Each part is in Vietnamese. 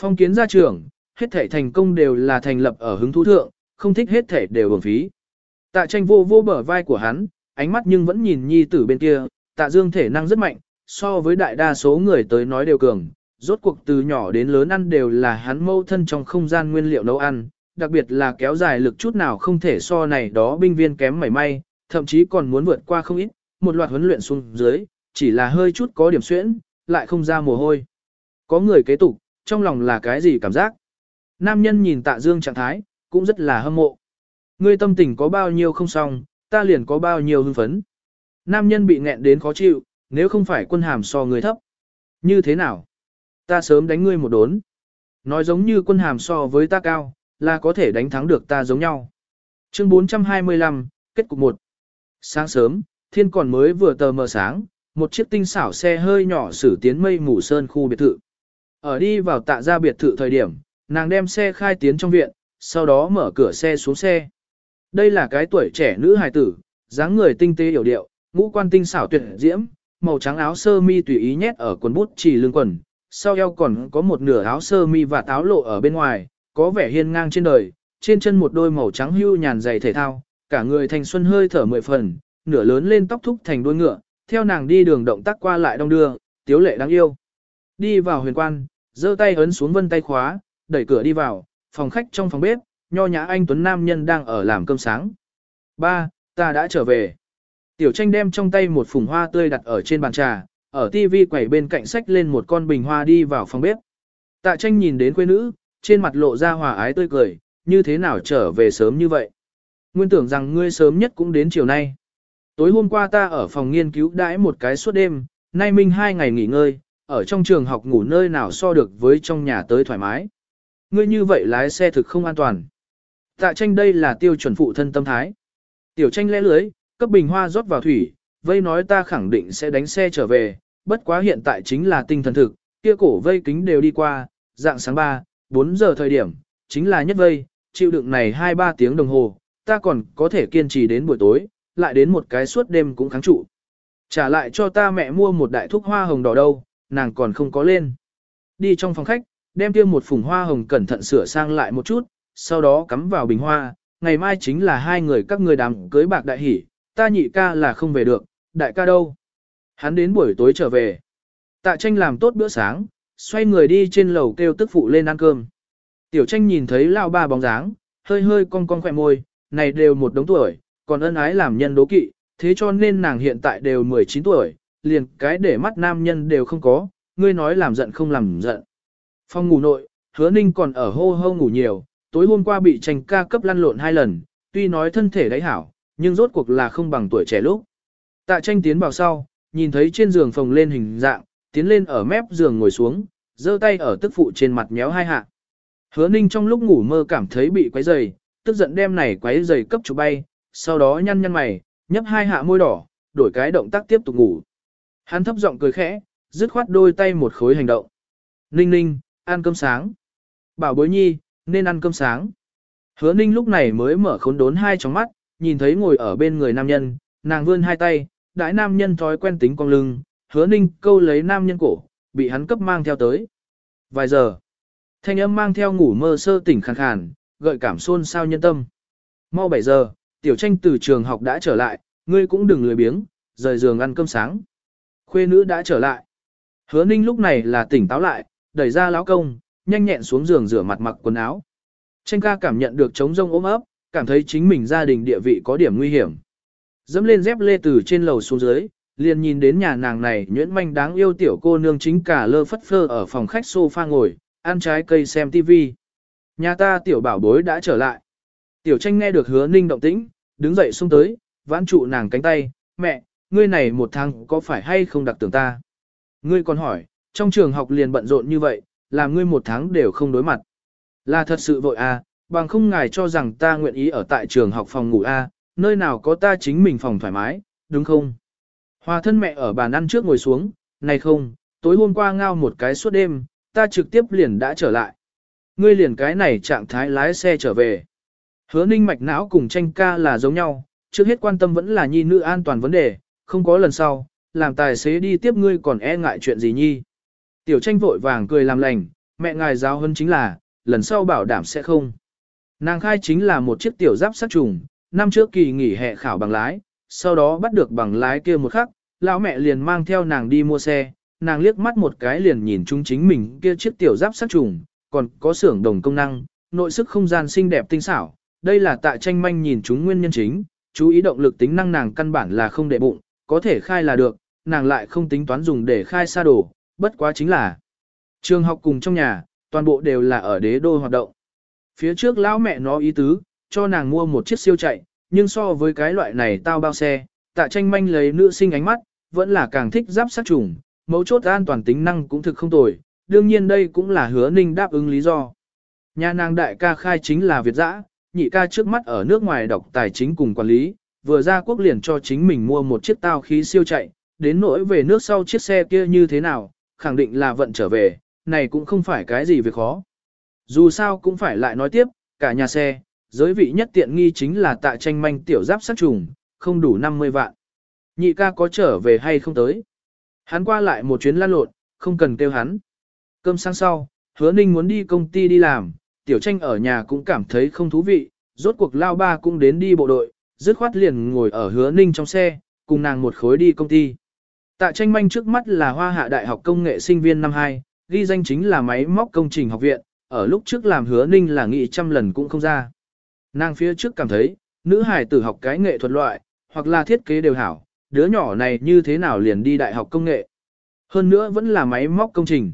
Phong kiến gia trưởng, hết thể thành công đều là thành lập ở hứng thú thượng, không thích hết thể đều bổng phí. Tạ tranh vô vô bờ vai của hắn, ánh mắt nhưng vẫn nhìn nhi tử bên kia, tạ dương thể năng rất mạnh, so với đại đa số người tới nói đều cường, rốt cuộc từ nhỏ đến lớn ăn đều là hắn mâu thân trong không gian nguyên liệu nấu ăn, đặc biệt là kéo dài lực chút nào không thể so này đó binh viên kém mảy may, thậm chí còn muốn vượt qua không ít, một loạt huấn luyện xuống dưới, chỉ là hơi chút có điểm xuyễn, lại không ra mồ hôi. Có người kế tục, trong lòng là cái gì cảm giác? Nam nhân nhìn tạ dương trạng thái, cũng rất là hâm mộ. Ngươi tâm tình có bao nhiêu không xong, ta liền có bao nhiêu hưng phấn. Nam nhân bị nghẹn đến khó chịu, nếu không phải quân hàm so người thấp. Như thế nào? Ta sớm đánh ngươi một đốn. Nói giống như quân hàm so với ta cao, là có thể đánh thắng được ta giống nhau. Chương 425, kết cục 1. Sáng sớm, thiên còn mới vừa tờ mờ sáng, một chiếc tinh xảo xe hơi nhỏ xử tiến mây mù sơn khu biệt thự. Ở đi vào tạ ra biệt thự thời điểm, nàng đem xe khai tiến trong viện, sau đó mở cửa xe xuống xe. Đây là cái tuổi trẻ nữ hài tử, dáng người tinh tế hiểu điệu, ngũ quan tinh xảo tuyệt diễm, màu trắng áo sơ mi tùy ý nhét ở quần bút chỉ lưng quần, sau eo còn có một nửa áo sơ mi và táo lộ ở bên ngoài, có vẻ hiên ngang trên đời, trên chân một đôi màu trắng hưu nhàn giày thể thao, cả người thanh xuân hơi thở mười phần, nửa lớn lên tóc thúc thành đuôi ngựa, theo nàng đi đường động tác qua lại đông đưa, tiếu lệ đáng yêu. Đi vào huyền quan, giơ tay ấn xuống vân tay khóa, đẩy cửa đi vào, phòng khách trong phòng bếp, nho nhã anh Tuấn Nam Nhân đang ở làm cơm sáng. Ba, ta đã trở về. Tiểu tranh đem trong tay một phùng hoa tươi đặt ở trên bàn trà, ở tivi quẩy bên cạnh sách lên một con bình hoa đi vào phòng bếp. Tạ tranh nhìn đến quê nữ, trên mặt lộ ra hòa ái tươi cười, như thế nào trở về sớm như vậy. Nguyên tưởng rằng ngươi sớm nhất cũng đến chiều nay. Tối hôm qua ta ở phòng nghiên cứu đãi một cái suốt đêm, nay minh hai ngày nghỉ ngơi, ở trong trường học ngủ nơi nào so được với trong nhà tới thoải mái. Ngươi như vậy lái xe thực không an toàn. Tạ tranh đây là tiêu chuẩn phụ thân tâm thái. Tiểu tranh lẽ lưới, cấp bình hoa rót vào thủy, vây nói ta khẳng định sẽ đánh xe trở về, bất quá hiện tại chính là tinh thần thực, kia cổ vây kính đều đi qua, dạng sáng 3, 4 giờ thời điểm, chính là nhất vây, chịu đựng này 2-3 tiếng đồng hồ, ta còn có thể kiên trì đến buổi tối, lại đến một cái suốt đêm cũng kháng trụ. Trả lại cho ta mẹ mua một đại thuốc hoa hồng đỏ đâu, nàng còn không có lên. Đi trong phòng khách, đem kia một phùng hoa hồng cẩn thận sửa sang lại một chút, sau đó cắm vào bình hoa, ngày mai chính là hai người các người đám cưới bạc đại hỷ, ta nhị ca là không về được, đại ca đâu. Hắn đến buổi tối trở về. Tạ tranh làm tốt bữa sáng, xoay người đi trên lầu kêu tức phụ lên ăn cơm. Tiểu tranh nhìn thấy lao ba bóng dáng, hơi hơi cong cong khỏe môi, này đều một đống tuổi, còn ân ái làm nhân đố kỵ, thế cho nên nàng hiện tại đều 19 tuổi, liền cái để mắt nam nhân đều không có, ngươi nói làm giận không làm giận. Phong ngủ nội, hứa ninh còn ở hô hô ngủ nhiều, tối hôm qua bị tranh ca cấp lăn lộn hai lần, tuy nói thân thể đáy hảo, nhưng rốt cuộc là không bằng tuổi trẻ lúc. Tạ tranh tiến vào sau, nhìn thấy trên giường phồng lên hình dạng, tiến lên ở mép giường ngồi xuống, giơ tay ở tức phụ trên mặt méo hai hạ. Hứa ninh trong lúc ngủ mơ cảm thấy bị quấy dày, tức giận đem này quấy dày cấp chụp bay, sau đó nhăn nhăn mày, nhấp hai hạ môi đỏ, đổi cái động tác tiếp tục ngủ. Hắn thấp giọng cười khẽ, dứt khoát đôi tay một khối hành động. Ninh ninh, ăn cơm sáng. Bảo bối nhi, nên ăn cơm sáng. Hứa ninh lúc này mới mở khốn đốn hai tròng mắt, nhìn thấy ngồi ở bên người nam nhân, nàng vươn hai tay, đãi nam nhân thói quen tính con lưng, hứa ninh câu lấy nam nhân cổ, bị hắn cấp mang theo tới. Vài giờ, thanh âm mang theo ngủ mơ sơ tỉnh khàn khàn, gợi cảm xôn sao nhân tâm. Mau 7 giờ, tiểu tranh từ trường học đã trở lại, ngươi cũng đừng lười biếng, rời giường ăn cơm sáng. Khuê nữ đã trở lại. Hứa ninh lúc này là tỉnh táo lại, đẩy ra lão công, nhanh nhẹn xuống giường rửa mặt mặc quần áo. Tranh ca cảm nhận được trống rông ôm ấp, cảm thấy chính mình gia đình địa vị có điểm nguy hiểm. Dẫm lên dép lê từ trên lầu xuống dưới, liền nhìn đến nhà nàng này nhuyễn manh đáng yêu tiểu cô nương chính cả lơ phất phơ ở phòng khách sofa ngồi, ăn trái cây xem TV. Nhà ta tiểu bảo bối đã trở lại. Tiểu tranh nghe được hứa ninh động tĩnh, đứng dậy xuống tới, vãn trụ nàng cánh tay, mẹ, ngươi này một tháng có phải hay không đặc tưởng ta? Ngươi còn hỏi, trong trường học liền bận rộn như vậy, làm ngươi một tháng đều không đối mặt. Là thật sự vội à, bằng không ngài cho rằng ta nguyện ý ở tại trường học phòng ngủ A, nơi nào có ta chính mình phòng thoải mái, đúng không? Hòa thân mẹ ở bàn ăn trước ngồi xuống, này không, tối hôm qua ngao một cái suốt đêm, ta trực tiếp liền đã trở lại. Ngươi liền cái này trạng thái lái xe trở về. Hứa ninh mạch não cùng tranh ca là giống nhau, trước hết quan tâm vẫn là nhi nữ an toàn vấn đề, không có lần sau, làm tài xế đi tiếp ngươi còn e ngại chuyện gì nhi. Tiểu tranh vội vàng cười làm lành, mẹ ngài giáo hơn chính là, lần sau bảo đảm sẽ không. Nàng khai chính là một chiếc tiểu giáp sát trùng, năm trước kỳ nghỉ hè khảo bằng lái, sau đó bắt được bằng lái kia một khắc, lão mẹ liền mang theo nàng đi mua xe, nàng liếc mắt một cái liền nhìn chúng chính mình kia chiếc tiểu giáp sát trùng, còn có xưởng đồng công năng, nội sức không gian xinh đẹp tinh xảo, đây là tạ tranh manh nhìn chúng nguyên nhân chính, chú ý động lực tính năng nàng căn bản là không để bụng, có thể khai là được, nàng lại không tính toán dùng để khai xa đồ, bất quá chính là trường học cùng trong nhà, toàn bộ đều là ở đế đô hoạt động. Phía trước lão mẹ nó ý tứ, cho nàng mua một chiếc siêu chạy, nhưng so với cái loại này tao bao xe, tạ tranh manh lấy nữ sinh ánh mắt, vẫn là càng thích giáp sát trùng, mấu chốt an toàn tính năng cũng thực không tồi, đương nhiên đây cũng là hứa ninh đáp ứng lý do. Nhà nàng đại ca khai chính là Việt Giã nhị ca trước mắt ở nước ngoài đọc tài chính cùng quản lý, vừa ra quốc liền cho chính mình mua một chiếc tao khí siêu chạy, đến nỗi về nước sau chiếc xe kia như thế nào, khẳng định là vận trở về, này cũng không phải cái gì việc khó. Dù sao cũng phải lại nói tiếp, cả nhà xe, giới vị nhất tiện nghi chính là tạ tranh manh tiểu giáp sát trùng, không đủ 50 vạn. Nhị ca có trở về hay không tới? Hắn qua lại một chuyến lan lộn, không cần kêu hắn. Cơm sáng sau, hứa ninh muốn đi công ty đi làm, tiểu tranh ở nhà cũng cảm thấy không thú vị, rốt cuộc lao ba cũng đến đi bộ đội, dứt khoát liền ngồi ở hứa ninh trong xe, cùng nàng một khối đi công ty. Tạ tranh manh trước mắt là hoa hạ đại học công nghệ sinh viên năm 2, ghi danh chính là máy móc công trình học viện, ở lúc trước làm hứa ninh là nghĩ trăm lần cũng không ra. Nàng phía trước cảm thấy, nữ hải tử học cái nghệ thuật loại, hoặc là thiết kế đều hảo, đứa nhỏ này như thế nào liền đi đại học công nghệ. Hơn nữa vẫn là máy móc công trình.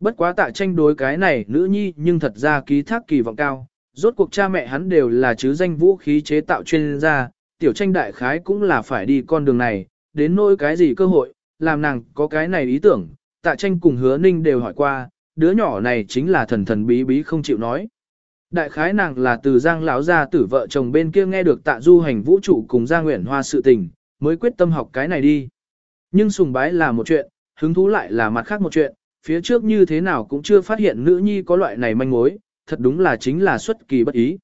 Bất quá tạ tranh đối cái này nữ nhi nhưng thật ra ký thác kỳ vọng cao, rốt cuộc cha mẹ hắn đều là chứ danh vũ khí chế tạo chuyên gia, tiểu tranh đại khái cũng là phải đi con đường này, đến nỗi cái gì cơ hội, làm nàng có cái này ý tưởng, tạ tranh cùng hứa ninh đều hỏi qua, đứa nhỏ này chính là thần thần bí bí không chịu nói. Đại khái nàng là từ Giang lão gia tử vợ chồng bên kia nghe được tạ du hành vũ trụ cùng gia nguyện Hoa sự tình, mới quyết tâm học cái này đi. Nhưng sùng bái là một chuyện, hứng thú lại là mặt khác một chuyện, phía trước như thế nào cũng chưa phát hiện nữ nhi có loại này manh mối, thật đúng là chính là xuất kỳ bất ý.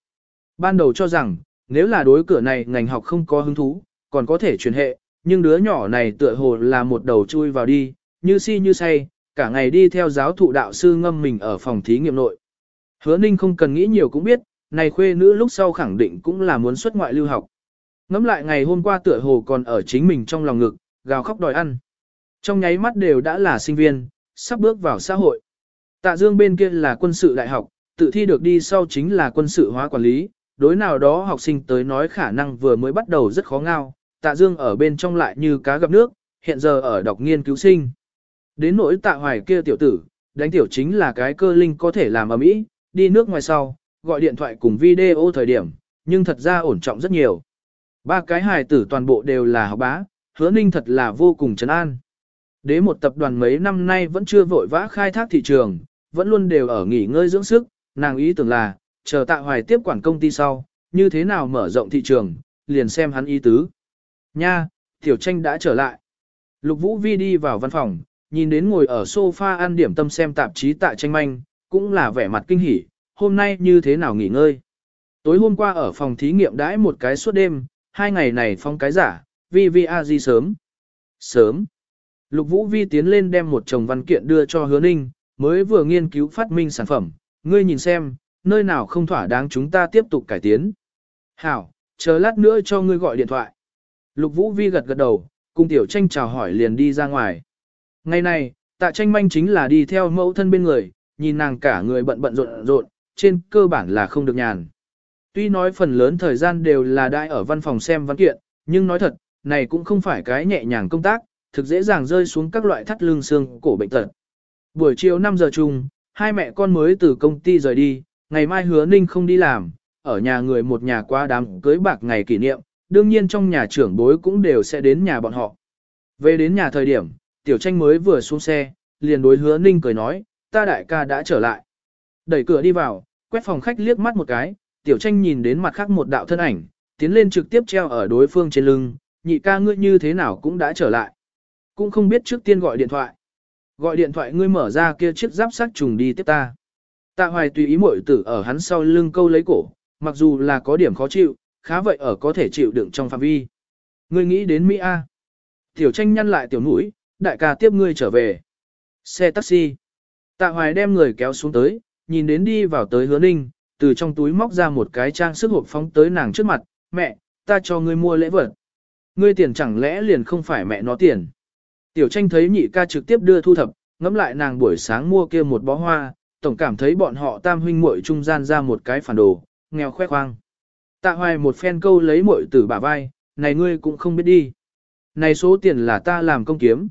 Ban đầu cho rằng, nếu là đối cửa này ngành học không có hứng thú, còn có thể truyền hệ, nhưng đứa nhỏ này tựa hồ là một đầu chui vào đi, như si như say, cả ngày đi theo giáo thụ đạo sư ngâm mình ở phòng thí nghiệm nội. Hứa Ninh không cần nghĩ nhiều cũng biết, này khuê nữ lúc sau khẳng định cũng là muốn xuất ngoại lưu học. Ngắm lại ngày hôm qua tựa hồ còn ở chính mình trong lòng ngực, gào khóc đòi ăn. Trong nháy mắt đều đã là sinh viên, sắp bước vào xã hội. Tạ Dương bên kia là quân sự đại học, tự thi được đi sau chính là quân sự hóa quản lý, đối nào đó học sinh tới nói khả năng vừa mới bắt đầu rất khó ngao, Tạ Dương ở bên trong lại như cá gặp nước, hiện giờ ở đọc nghiên cứu sinh. Đến nỗi Tạ Hoài kia tiểu tử, đánh tiểu chính là cái cơ linh có thể làm ở mỹ, đi nước ngoài sau, gọi điện thoại cùng video thời điểm, nhưng thật ra ổn trọng rất nhiều. Ba cái hài tử toàn bộ đều là học bá, hứa ninh thật là vô cùng trấn an. Đế một tập đoàn mấy năm nay vẫn chưa vội vã khai thác thị trường, vẫn luôn đều ở nghỉ ngơi dưỡng sức, nàng ý tưởng là, chờ tạ hoài tiếp quản công ty sau, như thế nào mở rộng thị trường, liền xem hắn ý tứ. Nha, tiểu tranh đã trở lại. Lục Vũ Vi đi vào văn phòng, nhìn đến ngồi ở sofa ăn điểm tâm xem tạp chí tạ tranh manh, cũng là vẻ mặt kinh hỉ, hôm nay như thế nào nghỉ ngơi. Tối hôm qua ở phòng thí nghiệm đãi một cái suốt đêm, hai ngày này phong cái giả, vi vi a di sớm. Sớm. Lục Vũ Vi tiến lên đem một chồng văn kiện đưa cho hứa ninh, mới vừa nghiên cứu phát minh sản phẩm, ngươi nhìn xem, nơi nào không thỏa đáng chúng ta tiếp tục cải tiến. Hảo, chờ lát nữa cho ngươi gọi điện thoại. Lục Vũ Vi gật gật đầu, cùng tiểu tranh chào hỏi liền đi ra ngoài. Ngày này, tạ tranh manh chính là đi theo mẫu thân bên người, nhìn nàng cả người bận bận rộn rộn, trên cơ bản là không được nhàn. Tuy nói phần lớn thời gian đều là đại ở văn phòng xem văn kiện, nhưng nói thật, này cũng không phải cái nhẹ nhàng công tác, thực dễ dàng rơi xuống các loại thắt lưng xương cổ bệnh tật. Buổi chiều 5 giờ chung, hai mẹ con mới từ công ty rời đi, ngày mai hứa ninh không đi làm, ở nhà người một nhà qua đám cưới bạc ngày kỷ niệm, đương nhiên trong nhà trưởng bối cũng đều sẽ đến nhà bọn họ. Về đến nhà thời điểm, tiểu tranh mới vừa xuống xe, liền đối hứa ninh cười nói, ta đại ca đã trở lại. Đẩy cửa đi vào, quét phòng khách liếc mắt một cái, tiểu tranh nhìn đến mặt khác một đạo thân ảnh, tiến lên trực tiếp treo ở đối phương trên lưng, nhị ca ngươi như thế nào cũng đã trở lại. Cũng không biết trước tiên gọi điện thoại. Gọi điện thoại ngươi mở ra kia chiếc giáp sát trùng đi tiếp ta. Tạ hoài tùy ý muội tử ở hắn sau lưng câu lấy cổ, mặc dù là có điểm khó chịu, khá vậy ở có thể chịu đựng trong phạm vi. Ngươi nghĩ đến Mỹ A. Tiểu tranh nhăn lại tiểu mũi, đại ca tiếp ngươi trở về. Xe taxi. Tạ hoài đem người kéo xuống tới, nhìn đến đi vào tới hứa ninh, từ trong túi móc ra một cái trang sức hộp phóng tới nàng trước mặt, mẹ, ta cho ngươi mua lễ vật. Ngươi tiền chẳng lẽ liền không phải mẹ nó tiền. Tiểu tranh thấy nhị ca trực tiếp đưa thu thập, ngẫm lại nàng buổi sáng mua kia một bó hoa, tổng cảm thấy bọn họ tam huynh muội trung gian ra một cái phản đồ, nghèo khoe khoang. Tạ hoài một phen câu lấy muội tử bả vai, này ngươi cũng không biết đi. Này số tiền là ta làm công kiếm.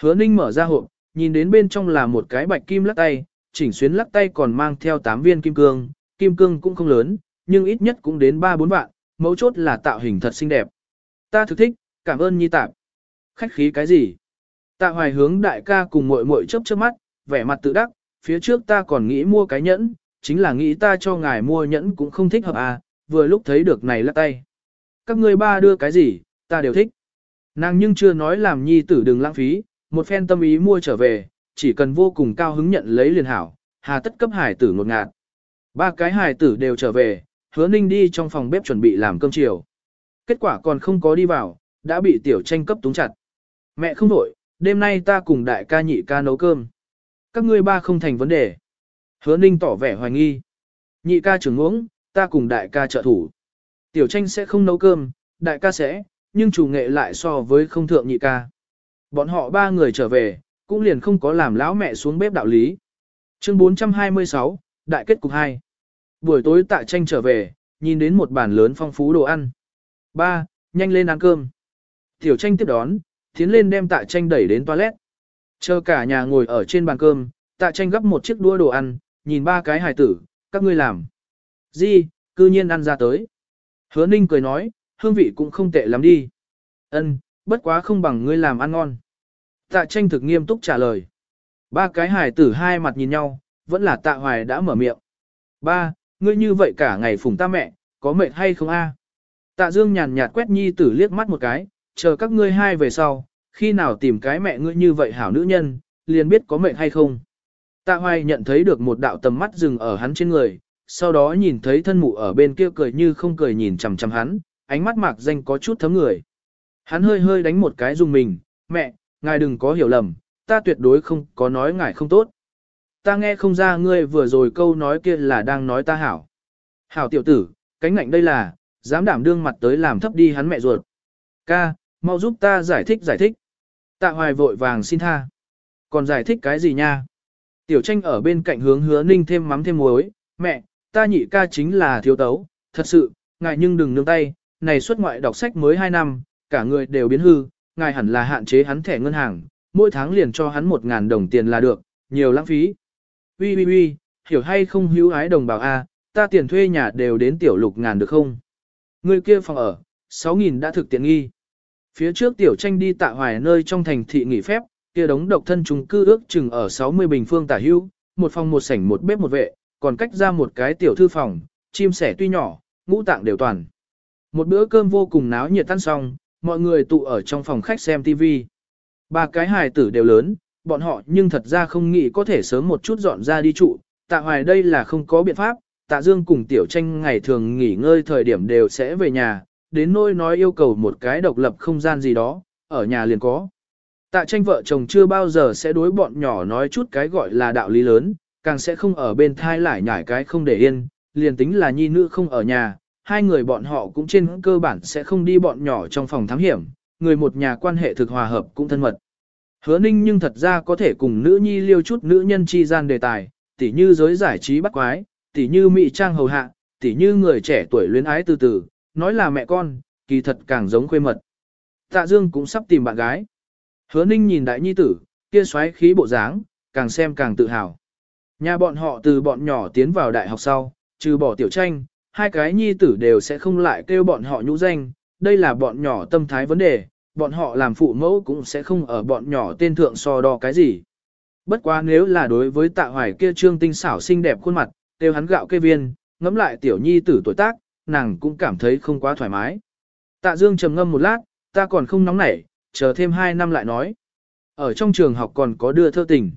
Hứa ninh mở ra hộp, nhìn đến bên trong là một cái bạch kim lắc tay, chỉnh xuyến lắc tay còn mang theo 8 viên kim cương, kim cương cũng không lớn, nhưng ít nhất cũng đến 3-4 vạn, mấu chốt là tạo hình thật xinh đẹp. Ta thực thích, cảm ơn nhi tạp. Khách khí cái gì? Tạ hoài hướng đại ca cùng muội muội chớp chớp mắt, vẻ mặt tự đắc, phía trước ta còn nghĩ mua cái nhẫn, chính là nghĩ ta cho ngài mua nhẫn cũng không thích hợp à, vừa lúc thấy được này lắc tay. Các ngươi ba đưa cái gì, ta đều thích. Nàng nhưng chưa nói làm nhi tử đừng lãng phí, một phen tâm ý mua trở về, chỉ cần vô cùng cao hứng nhận lấy liền hảo, hà tất cấp hải tử ngột ngạt. Ba cái hải tử đều trở về, hứa ninh đi trong phòng bếp chuẩn bị làm cơm chiều. Kết quả còn không có đi vào, đã bị tiểu tranh cấp túng chặt. Mẹ không đổi, đêm nay ta cùng đại ca nhị ca nấu cơm. Các ngươi ba không thành vấn đề. Hứa ninh tỏ vẻ hoài nghi. Nhị ca trưởng uống, ta cùng đại ca trợ thủ. Tiểu tranh sẽ không nấu cơm, đại ca sẽ, nhưng chủ nghệ lại so với không thượng nhị ca. Bọn họ ba người trở về, cũng liền không có làm lão mẹ xuống bếp đạo lý. Chương 426, Đại kết cục 2. Buổi tối tạ tranh trở về, nhìn đến một bàn lớn phong phú đồ ăn. Ba, nhanh lên ăn cơm. Tiểu tranh tiếp đón, tiến lên đem tạ tranh đẩy đến toilet. Chờ cả nhà ngồi ở trên bàn cơm, tạ tranh gấp một chiếc đũa đồ ăn, nhìn ba cái hài tử, các ngươi làm. Gì, cư nhiên ăn ra tới. Hứa ninh cười nói, hương vị cũng không tệ lắm đi. Ân, bất quá không bằng ngươi làm ăn ngon. Tạ tranh thực nghiêm túc trả lời. Ba cái hài tử hai mặt nhìn nhau, vẫn là tạ hoài đã mở miệng. Ba, ngươi như vậy cả ngày phùng ta mẹ, có mệt hay không a? Tạ dương nhàn nhạt quét nhi tử liếc mắt một cái, chờ các ngươi hai về sau, khi nào tìm cái mẹ ngươi như vậy hảo nữ nhân, liền biết có mệnh hay không. Tạ hoài nhận thấy được một đạo tầm mắt dừng ở hắn trên người, sau đó nhìn thấy thân mụ ở bên kia cười như không cười nhìn chằm chằm hắn, ánh mắt mạc danh có chút thấm người. Hắn hơi hơi đánh một cái dùng mình, mẹ, ngài đừng có hiểu lầm, ta tuyệt đối không có nói ngài không tốt. Ta nghe không ra ngươi vừa rồi câu nói kia là đang nói ta hảo. Hảo tiểu tử, cánh ngạnh đây là, dám đảm đương mặt tới làm thấp đi hắn mẹ ruột. Ca, mau giúp ta giải thích giải thích. Tạ hoài vội vàng xin tha. Còn giải thích cái gì nha? Tiểu tranh ở bên cạnh hướng hứa ninh thêm mắm thêm muối. Mẹ, ta nhị ca chính là thiếu tấu, thật sự, ngài nhưng đừng nương tay, này xuất ngoại đọc sách mới 2 năm, cả người đều biến hư, ngài hẳn là hạn chế hắn thẻ ngân hàng, mỗi tháng liền cho hắn 1.000 đồng tiền là được, nhiều lãng phí. Ui ui ui, hiểu hay không hữu ái đồng bào A, ta tiền thuê nhà đều đến tiểu lục ngàn được không? Người kia phòng ở, 6.000 đã thực tiện nghi. Phía trước tiểu tranh đi tạ hoài nơi trong thành thị nghỉ phép, kia đống độc thân chúng cư ước chừng ở 60 bình phương tả hữu, một phòng một sảnh một bếp một vệ, còn cách ra một cái tiểu thư phòng, chim sẻ tuy nhỏ, ngũ tạng đều toàn. Một bữa cơm vô cùng náo nhiệt tan xong, mọi người tụ ở trong phòng khách xem TV. Ba cái hài tử đều lớn, bọn họ nhưng thật ra không nghĩ có thể sớm một chút dọn ra đi trụ, tạ hoài đây là không có biện pháp, tạ dương cùng tiểu tranh ngày thường nghỉ ngơi thời điểm đều sẽ về nhà, đến nôi nói yêu cầu một cái độc lập không gian gì đó, ở nhà liền có. Tạ tranh vợ chồng chưa bao giờ sẽ đối bọn nhỏ nói chút cái gọi là đạo lý lớn, càng sẽ không ở bên thai lại nhải cái không để yên, liền tính là nhi nữ không ở nhà, hai người bọn họ cũng trên cơ bản sẽ không đi bọn nhỏ trong phòng thám hiểm, người một nhà quan hệ thực hòa hợp cũng thân mật. Hứa ninh nhưng thật ra có thể cùng nữ nhi liêu chút nữ nhân chi gian đề tài, tỉ như giới giải trí bắt quái, tỉ như mỹ trang hầu hạ, tỉ như người trẻ tuổi luyến ái từ từ, nói là mẹ con, kỳ thật càng giống khuê mật. Tạ Dương cũng sắp tìm bạn gái. Hứa ninh nhìn đại nhi tử, kia xoáy khí bộ dáng, càng xem càng tự hào. Nhà bọn họ từ bọn nhỏ tiến vào đại học sau, trừ bỏ tiểu tranh, hai cái nhi tử đều sẽ không lại kêu bọn họ nhũ danh, đây là bọn nhỏ tâm thái vấn đề, bọn họ làm phụ mẫu cũng sẽ không ở bọn nhỏ tên thượng so đo cái gì. Bất quá nếu là đối với tạ hoài kia trương tinh xảo xinh đẹp khuôn mặt, kêu hắn gạo kê viên, ngắm lại tiểu nhi tử tuổi tác, nàng cũng cảm thấy không quá thoải mái. Tạ Dương trầm ngâm một lát, ta còn không nóng nảy, chờ thêm hai năm lại nói. Ở trong trường học còn có đưa thơ tình.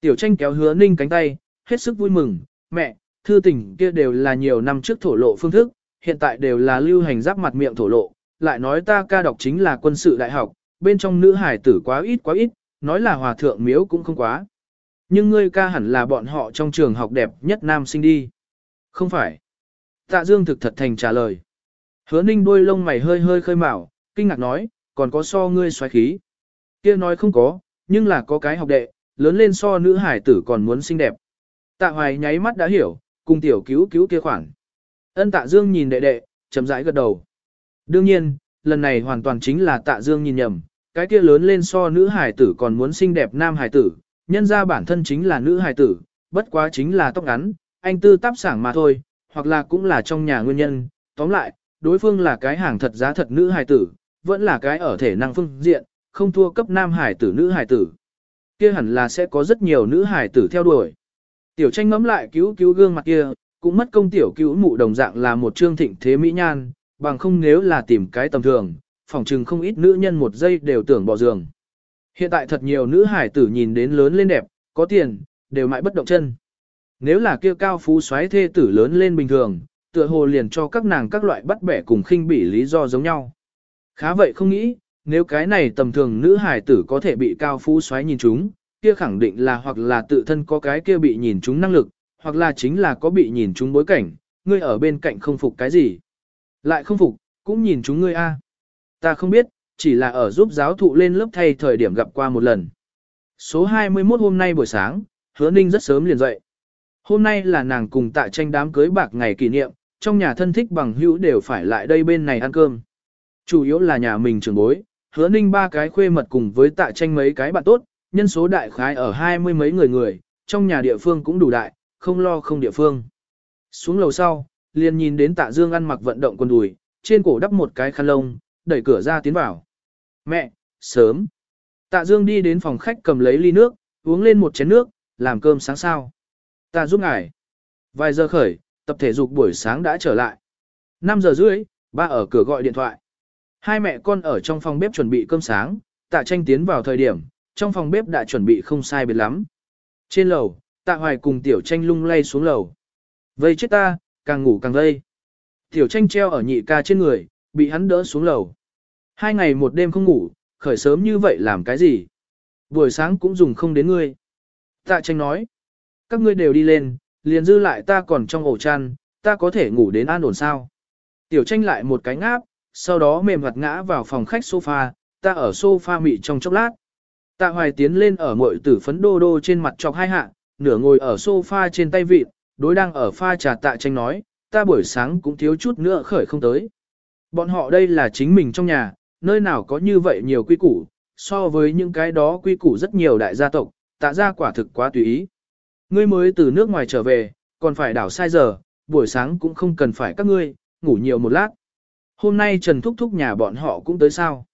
Tiểu tranh kéo hứa ninh cánh tay, hết sức vui mừng, mẹ, thư tình kia đều là nhiều năm trước thổ lộ phương thức, hiện tại đều là lưu hành giáp mặt miệng thổ lộ, lại nói ta ca đọc chính là quân sự đại học, bên trong nữ hải tử quá ít quá ít, nói là hòa thượng miếu cũng không quá. Nhưng ngươi ca hẳn là bọn họ trong trường học đẹp nhất nam sinh đi. Không phải. Tạ Dương thực thật thành trả lời. Hứa ninh đuôi lông mày hơi hơi khơi mào, kinh ngạc nói, còn có so ngươi xoáy khí. Kia nói không có, nhưng là có cái học đệ, lớn lên so nữ hải tử còn muốn xinh đẹp. Tạ hoài nháy mắt đã hiểu, cùng tiểu cứu cứu kia khoản. Ân tạ dương nhìn đệ đệ, chậm rãi gật đầu. Đương nhiên, lần này hoàn toàn chính là tạ dương nhìn nhầm, cái kia lớn lên so nữ hải tử còn muốn xinh đẹp nam hải tử, nhân ra bản thân chính là nữ hải tử, bất quá chính là tóc ngắn, anh tư tắp sảng mà thôi, hoặc là cũng là trong nhà nguyên nhân, tóm lại, đối phương là cái hàng thật giá thật nữ hải tử, vẫn là cái ở thể năng phương diện, không thua cấp nam hải tử nữ hải tử. Kia hẳn là sẽ có rất nhiều nữ hải tử theo đuổi. Tiểu tranh ngẫm lại cứu cứu gương mặt kia, cũng mất công tiểu cứu mụ đồng dạng là một trương thịnh thế mỹ nhan, bằng không nếu là tìm cái tầm thường, phòng trừng không ít nữ nhân một giây đều tưởng bỏ giường. Hiện tại thật nhiều nữ hải tử nhìn đến lớn lên đẹp, có tiền, đều mãi bất động chân. Nếu là kia cao phú xoáy thê tử lớn lên bình thường, tựa hồ liền cho các nàng các loại bắt bẻ cùng khinh bỉ lý do giống nhau. Khá vậy không nghĩ, nếu cái này tầm thường nữ hải tử có thể bị cao phú xoáy nhìn chúng, kia khẳng định là hoặc là tự thân có cái kia bị nhìn chúng năng lực, hoặc là chính là có bị nhìn chúng bối cảnh, ngươi ở bên cạnh không phục cái gì. Lại không phục, cũng nhìn chúng ngươi a. Ta không biết, chỉ là ở giúp giáo thụ lên lớp thay thời điểm gặp qua một lần. Số 21 hôm nay buổi sáng, hứa ninh rất sớm liền dậy. Hôm nay là nàng cùng tạ tranh đám cưới bạc ngày kỷ niệm, trong nhà thân thích bằng hữu đều phải lại đây bên này ăn cơm. Chủ yếu là nhà mình trưởng bối, hứa ninh ba cái khuê mật cùng với tạ tranh mấy cái bạn tốt, nhân số đại khái ở hai mươi mấy người người, trong nhà địa phương cũng đủ đại, không lo không địa phương. Xuống lầu sau, liền nhìn đến tạ dương ăn mặc vận động quần đùi, trên cổ đắp một cái khăn lông, đẩy cửa ra tiến vào. Mẹ, sớm. Tạ dương đi đến phòng khách cầm lấy ly nước, uống lên một chén nước, làm cơm sáng sao. Ta giúp ngài. Vài giờ khởi, tập thể dục buổi sáng đã trở lại. 5 giờ rưỡi, ba ở cửa gọi điện thoại. Hai mẹ con ở trong phòng bếp chuẩn bị cơm sáng, tạ tranh tiến vào thời điểm, trong phòng bếp đã chuẩn bị không sai biệt lắm. Trên lầu, tạ hoài cùng tiểu tranh lung lay xuống lầu. Vây chết ta, càng ngủ càng vây. Tiểu tranh treo ở nhị ca trên người, bị hắn đỡ xuống lầu. Hai ngày một đêm không ngủ, khởi sớm như vậy làm cái gì? Buổi sáng cũng dùng không đến ngươi. Tạ tranh nói, các ngươi đều đi lên, liền dư lại ta còn trong ổ chăn, ta có thể ngủ đến an ổn sao. Tiểu tranh lại một cái ngáp, sau đó mềm mặt ngã vào phòng khách sofa, ta ở sofa mị trong chốc lát. Tạ hoài tiến lên ở mội tử phấn đô đô trên mặt chọc hai hạ, nửa ngồi ở sofa trên tay vịt, đối đang ở pha trà tạ tranh nói, ta buổi sáng cũng thiếu chút nữa khởi không tới. Bọn họ đây là chính mình trong nhà, nơi nào có như vậy nhiều quy củ, so với những cái đó quy củ rất nhiều đại gia tộc, tạ ra quả thực quá tùy ý. Ngươi mới từ nước ngoài trở về, còn phải đảo sai giờ, buổi sáng cũng không cần phải các ngươi, ngủ nhiều một lát. Hôm nay Trần Thúc Thúc nhà bọn họ cũng tới sao.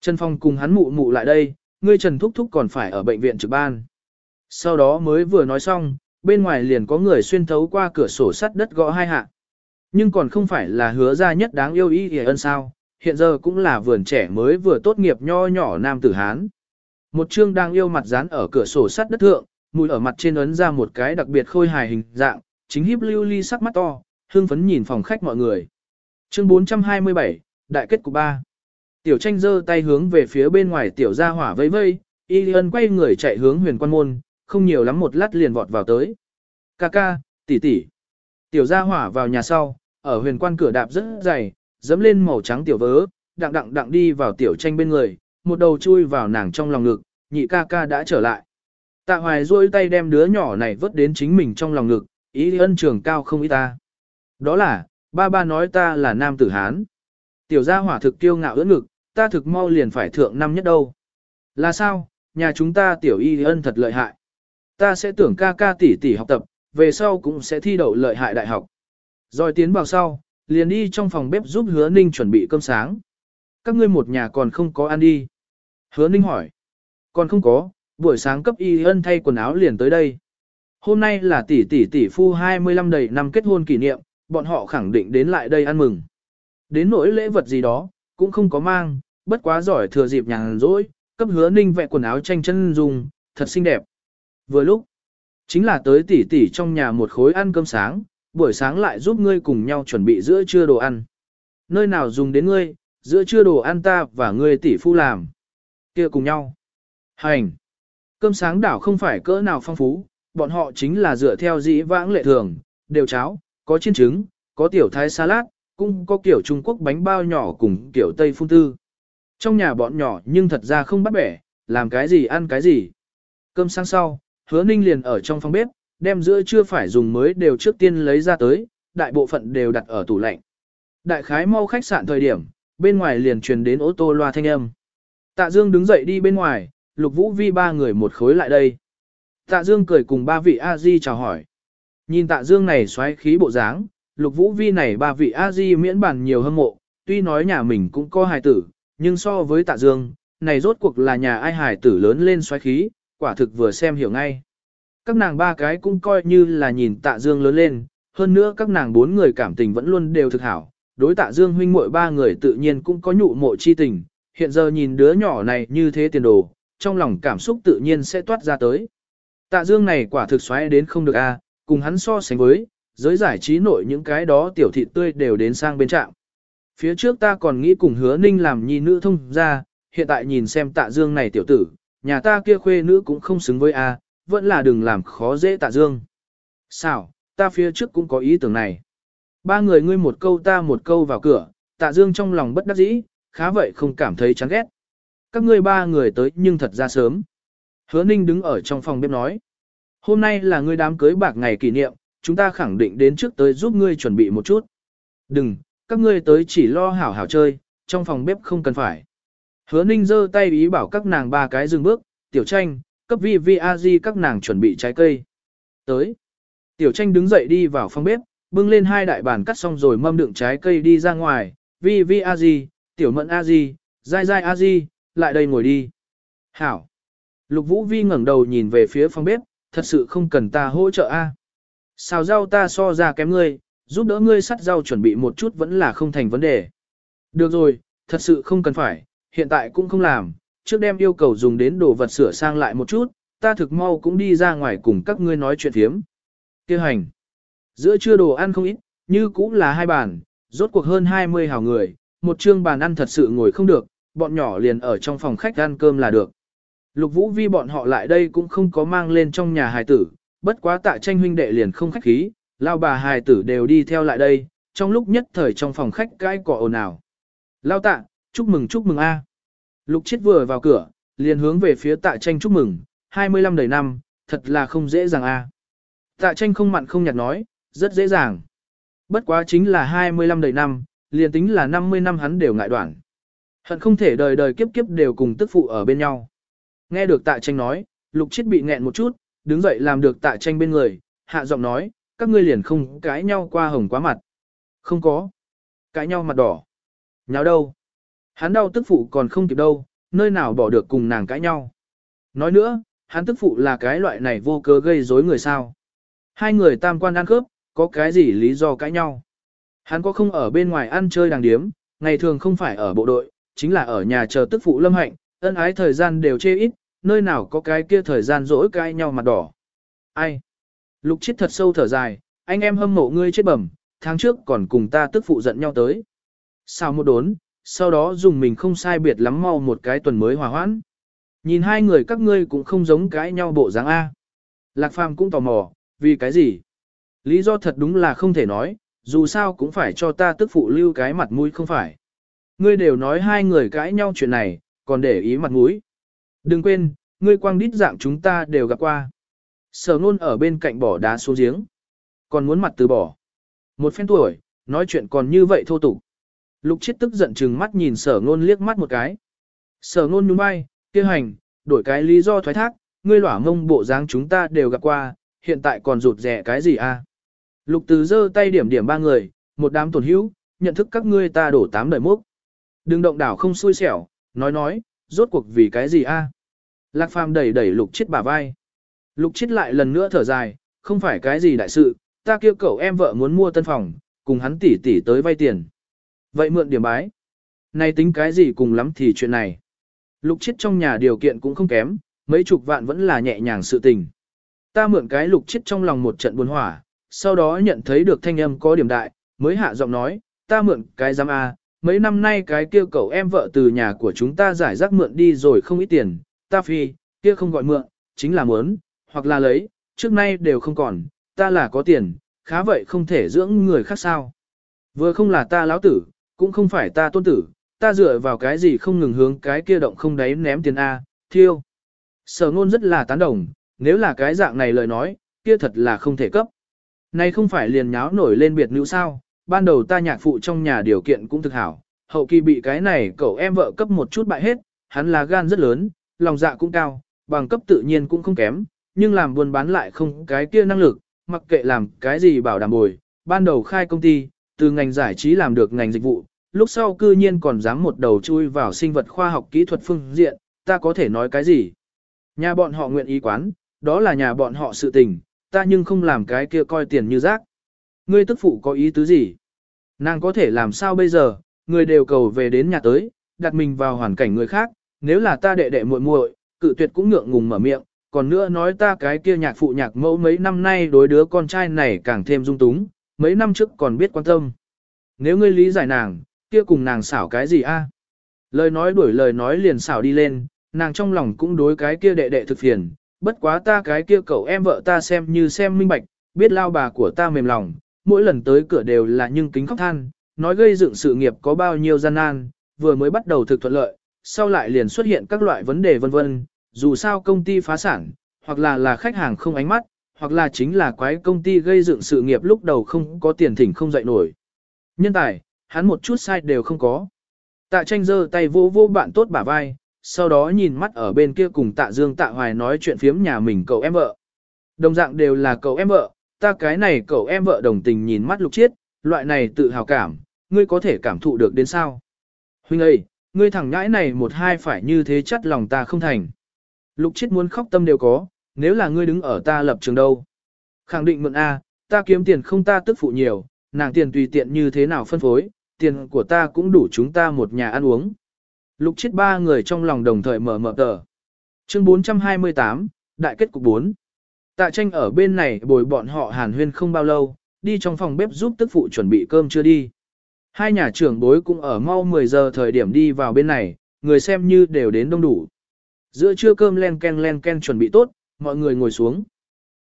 Trần Phong cùng hắn mụ mụ lại đây, ngươi Trần Thúc Thúc còn phải ở bệnh viện trực ban. Sau đó mới vừa nói xong, bên ngoài liền có người xuyên thấu qua cửa sổ sắt đất gõ hai hạ. Nhưng còn không phải là hứa ra nhất đáng yêu ý hề ân sao, hiện giờ cũng là vườn trẻ mới vừa tốt nghiệp nho nhỏ nam tử Hán. Một chương đang yêu mặt dán ở cửa sổ sắt đất thượng, mùi ở mặt trên ấn ra một cái đặc biệt khôi hài hình dạng, chính híp lưu ly sắc mắt to, hương phấn nhìn phòng khách mọi người. Chương 427, Đại kết cục 3. Tiểu tranh giơ tay hướng về phía bên ngoài tiểu gia hỏa vây vây, y ân quay người chạy hướng huyền quan môn, không nhiều lắm một lát liền vọt vào tới. Ca ca, tỷ tỷ. Tiểu gia hỏa vào nhà sau, ở huyền quan cửa đạp rất dày, dẫm lên màu trắng tiểu vớ, đặng đặng đặng đi vào tiểu tranh bên người, một đầu chui vào nàng trong lòng ngực, nhị ca ca đã trở lại. Tạ hoài duỗi tay đem đứa nhỏ này vớt đến chính mình trong lòng ngực, ý ân trường cao không ý ta. Đó là, ba ba nói ta là nam tử Hán. Tiểu gia hỏa thực kiêu ngạo ưỡn ngực, ta thực mau liền phải thượng năm nhất đâu. Là sao, nhà chúng ta tiểu y ân thật lợi hại. Ta sẽ tưởng ca ca tỷ tỷ học tập, về sau cũng sẽ thi đậu lợi hại đại học. Rồi tiến vào sau, liền đi trong phòng bếp giúp hứa ninh chuẩn bị cơm sáng. Các ngươi một nhà còn không có ăn đi. Hứa ninh hỏi. Còn không có, buổi sáng cấp y ân thay quần áo liền tới đây. Hôm nay là tỷ tỷ tỷ phu 25 đầy năm kết hôn kỷ niệm, bọn họ khẳng định đến lại đây ăn mừng. Đến nỗi lễ vật gì đó, cũng không có mang, bất quá giỏi thừa dịp nhàn rỗi, cấp hứa ninh vẽ quần áo tranh chân dùng, thật xinh đẹp. Vừa lúc, chính là tới tỷ tỷ trong nhà một khối ăn cơm sáng, buổi sáng lại giúp ngươi cùng nhau chuẩn bị giữa trưa đồ ăn. Nơi nào dùng đến ngươi, giữa trưa đồ ăn ta và ngươi tỷ phu làm. kia cùng nhau. Hành. Cơm sáng đảo không phải cỡ nào phong phú, bọn họ chính là dựa theo dĩ vãng lệ thường, đều cháo, có chiên trứng, có tiểu thái salad, cũng có kiểu Trung Quốc bánh bao nhỏ cùng kiểu Tây phun tư. Trong nhà bọn nhỏ nhưng thật ra không bắt bẻ, làm cái gì ăn cái gì. Cơm sáng sau, hứa ninh liền ở trong phòng bếp, đem giữa chưa phải dùng mới đều trước tiên lấy ra tới, đại bộ phận đều đặt ở tủ lạnh. Đại khái mau khách sạn thời điểm, bên ngoài liền truyền đến ô tô loa thanh âm. Tạ Dương đứng dậy đi bên ngoài, Lục Vũ Vi ba người một khối lại đây. Tạ Dương cười cùng ba vị A-di chào hỏi. Nhìn Tạ Dương này xoáy khí bộ dáng, Lục Vũ Vi này ba vị A-di miễn bản nhiều hâm mộ, tuy nói nhà mình cũng có hài tử, nhưng so với Tạ Dương, này rốt cuộc là nhà ai hài tử lớn lên xoáy khí, quả thực vừa xem hiểu ngay. Các nàng ba cái cũng coi như là nhìn Tạ Dương lớn lên, hơn nữa các nàng bốn người cảm tình vẫn luôn đều thực hảo, đối Tạ Dương huynh muội ba người tự nhiên cũng có nhụ mộ chi tình, hiện giờ nhìn đứa nhỏ này như thế tiền đồ, trong lòng cảm xúc tự nhiên sẽ toát ra tới. Tạ Dương này quả thực xoáy đến không được a, cùng hắn so sánh với, giới giải trí nội những cái đó tiểu thị tươi đều đến sang bên trạm. Phía trước ta còn nghĩ cùng hứa ninh làm nhi nữ thông ra, hiện tại nhìn xem tạ dương này tiểu tử, nhà ta kia khuê nữ cũng không xứng với a, vẫn là đừng làm khó dễ tạ dương. Sao, ta phía trước cũng có ý tưởng này. Ba người ngươi một câu ta một câu vào cửa, tạ dương trong lòng bất đắc dĩ, khá vậy không cảm thấy chán ghét. Các ngươi ba người tới nhưng thật ra sớm. Hứa ninh đứng ở trong phòng bếp nói. Hôm nay là ngươi đám cưới bạc ngày kỷ niệm, chúng ta khẳng định đến trước tới giúp ngươi chuẩn bị một chút. Đừng, các ngươi tới chỉ lo hảo hảo chơi, trong phòng bếp không cần phải. Hứa ninh giơ tay ý bảo các nàng ba cái dừng bước, tiểu tranh, cấp vi vi a di các nàng chuẩn bị trái cây. Tới. Tiểu tranh đứng dậy đi vào phòng bếp, bưng lên hai đại bàn cắt xong rồi mâm đựng trái cây đi ra ngoài, vi vi a di, tiểu mận a di, dai dai a di, lại đây ngồi đi. Hảo. Lục vũ vi ngẩng đầu nhìn về phía phòng bếp, thật sự không cần ta hỗ trợ a. Xào rau ta so ra kém ngươi, giúp đỡ ngươi sắt rau chuẩn bị một chút vẫn là không thành vấn đề. Được rồi, thật sự không cần phải, hiện tại cũng không làm, trước đem yêu cầu dùng đến đồ vật sửa sang lại một chút, ta thực mau cũng đi ra ngoài cùng các ngươi nói chuyện thiếm. Kêu hành. Giữa trưa đồ ăn không ít, như cũng là hai bàn, rốt cuộc hơn 20 hào người, một chương bàn ăn thật sự ngồi không được, bọn nhỏ liền ở trong phòng khách ăn cơm là được. Lục Vũ Vi bọn họ lại đây cũng không có mang lên trong nhà hài tử, bất quá tạ tranh huynh đệ liền không khách khí, lao bà hài tử đều đi theo lại đây, trong lúc nhất thời trong phòng khách cãi cỏ ồn ào. Lao tạ, chúc mừng chúc mừng a. Lục chết vừa vào cửa, liền hướng về phía tạ tranh chúc mừng, 25 đầy năm, thật là không dễ dàng a. Tạ tranh không mặn không nhạt nói, rất dễ dàng. Bất quá chính là 25 đầy năm, liền tính là 50 năm hắn đều ngại đoạn. Hận không thể đời đời kiếp kiếp đều cùng tức phụ ở bên nhau. Nghe được tạ tranh nói, lục chết bị nghẹn một chút, đứng dậy làm được tạ tranh bên người, hạ giọng nói, các ngươi liền không cãi nhau qua hồng quá mặt. Không có. Cãi nhau mặt đỏ. Nháo đâu? Hắn đau tức phụ còn không kịp đâu, nơi nào bỏ được cùng nàng cãi nhau. Nói nữa, hắn tức phụ là cái loại này vô cớ gây rối người sao. Hai người tam quan ăn khớp, có cái gì lý do cãi nhau. Hắn có không ở bên ngoài ăn chơi đàng điếm, ngày thường không phải ở bộ đội, chính là ở nhà chờ tức phụ lâm hạnh, ân ái thời gian đều chê ít, nơi nào có cái kia thời gian rỗi cãi nhau mặt đỏ. Ai? Lục chết thật sâu thở dài, anh em hâm mộ ngươi chết bẩm, tháng trước còn cùng ta tức phụ giận nhau tới. Sao một đốn, sau đó dùng mình không sai biệt lắm mau một cái tuần mới hòa hoãn. Nhìn hai người các ngươi cũng không giống cãi nhau bộ dáng A. Lạc Phàm cũng tò mò, vì cái gì? Lý do thật đúng là không thể nói, dù sao cũng phải cho ta tức phụ lưu cái mặt mũi không phải. Ngươi đều nói hai người cãi nhau chuyện này, còn để ý mặt mũi. Đừng quên, ngươi quang đít dạng chúng ta đều gặp qua. Sở ngôn ở bên cạnh bỏ đá xuống giếng. Còn muốn mặt từ bỏ. Một phen tuổi, nói chuyện còn như vậy thô tục. Lục chết tức giận chừng mắt nhìn sở ngôn liếc mắt một cái. Sở ngôn nhún vai, kia hành, đổi cái lý do thoái thác, ngươi lỏa mông bộ dáng chúng ta đều gặp qua, hiện tại còn rụt rẻ cái gì à? Lục từ giơ tay điểm điểm ba người, một đám tổn hữu, nhận thức các ngươi ta đổ tám đời mốc. Đừng động đảo không xui xẻo, nói nói, rốt cuộc vì cái gì a? Lạc Phàm đẩy đẩy Lục Chiết bả vai. Lục Chiết lại lần nữa thở dài, không phải cái gì đại sự, ta kêu cậu em vợ muốn mua tân phòng, cùng hắn tỉ tỷ tới vay tiền. Vậy mượn điểm bái. Này tính cái gì cùng lắm thì chuyện này. Lục Chiết trong nhà điều kiện cũng không kém, mấy chục vạn vẫn là nhẹ nhàng sự tình. Ta mượn cái Lục Chiết trong lòng một trận buồn hỏa, sau đó nhận thấy được thanh âm có điểm đại, mới hạ giọng nói, ta mượn cái giám A, mấy năm nay cái kia cậu em vợ từ nhà của chúng ta giải rác mượn đi rồi không ít tiền, ta phi, kia không gọi mượn, chính là muốn, hoặc là lấy, trước nay đều không còn, ta là có tiền, khá vậy không thể dưỡng người khác sao. Vừa không là ta lão tử, cũng không phải ta tôn tử, ta dựa vào cái gì không ngừng hướng cái kia động không đáy ném tiền A, thiêu. Sở ngôn rất là tán đồng, nếu là cái dạng này lời nói, kia thật là không thể cấp. Này không phải liền nháo nổi lên biệt nữ sao, ban đầu ta nhạc phụ trong nhà điều kiện cũng thực hảo, hậu kỳ bị cái này cậu em vợ cấp một chút bại hết, hắn là gan rất lớn, lòng dạ cũng cao, bằng cấp tự nhiên cũng không kém, nhưng làm buôn bán lại không cái kia năng lực, mặc kệ làm cái gì bảo đảm bồi, ban đầu khai công ty, từ ngành giải trí làm được ngành dịch vụ, lúc sau cư nhiên còn dám một đầu chui vào sinh vật khoa học kỹ thuật phương diện, ta có thể nói cái gì? Nhà bọn họ nguyện ý quán, đó là nhà bọn họ sự tình, ta nhưng không làm cái kia coi tiền như rác. Ngươi tức phụ có ý tứ gì? Nàng có thể làm sao bây giờ, người đều cầu về đến nhà tới, đặt mình vào hoàn cảnh người khác, nếu là ta đệ đệ muội muội, cự tuyệt cũng ngượng ngùng mở miệng, còn nữa nói ta cái kia nhạc phụ nhạc mẫu mấy năm nay đối đứa con trai này càng thêm dung túng, mấy năm trước còn biết quan tâm. Nếu ngươi lý giải nàng, kia cùng nàng xảo cái gì a? Lời nói đuổi lời nói liền xảo đi lên, nàng trong lòng cũng đối cái kia đệ đệ thực phiền, bất quá ta cái kia cậu em vợ ta xem như xem minh bạch, biết lao bà của ta mềm lòng, mỗi lần tới cửa đều là nhưng kính khóc than, nói gây dựng sự nghiệp có bao nhiêu gian nan, vừa mới bắt đầu thực thuận lợi, sau lại liền xuất hiện các loại vấn đề vân vân, dù sao công ty phá sản, hoặc là là khách hàng không ánh mắt, hoặc là chính là quái công ty gây dựng sự nghiệp lúc đầu không có tiền thỉnh không dậy nổi. Nhân tài, hắn một chút sai đều không có. Tạ tranh giơ tay vô vô bạn tốt bả vai, sau đó nhìn mắt ở bên kia cùng tạ dương tạ hoài nói chuyện phiếm nhà mình cậu em vợ. Đồng dạng đều là cậu em vợ, ta cái này cậu em vợ đồng tình nhìn mắt lục chiết, loại này tự hào cảm, ngươi có thể cảm thụ được đến sao? Huynh ơi, ngươi thẳng ngãi này một hai phải như thế chắc lòng ta không thành. Lục chiết muốn khóc tâm đều có, nếu là ngươi đứng ở ta lập trường đâu. Khẳng định mượn A, ta kiếm tiền không ta tức phụ nhiều, nàng tiền tùy tiện như thế nào phân phối, tiền của ta cũng đủ chúng ta một nhà ăn uống. Lục chết ba người trong lòng đồng thời mở mở tờ. Chương 428, Đại kết cục 4. Tạ tranh ở bên này bồi bọn họ hàn huyên không bao lâu, đi trong phòng bếp giúp tức phụ chuẩn bị cơm chưa đi. Hai nhà trưởng bối cũng ở mau 10 giờ thời điểm đi vào bên này, người xem như đều đến đông đủ. Giữa trưa cơm len ken len ken chuẩn bị tốt, mọi người ngồi xuống.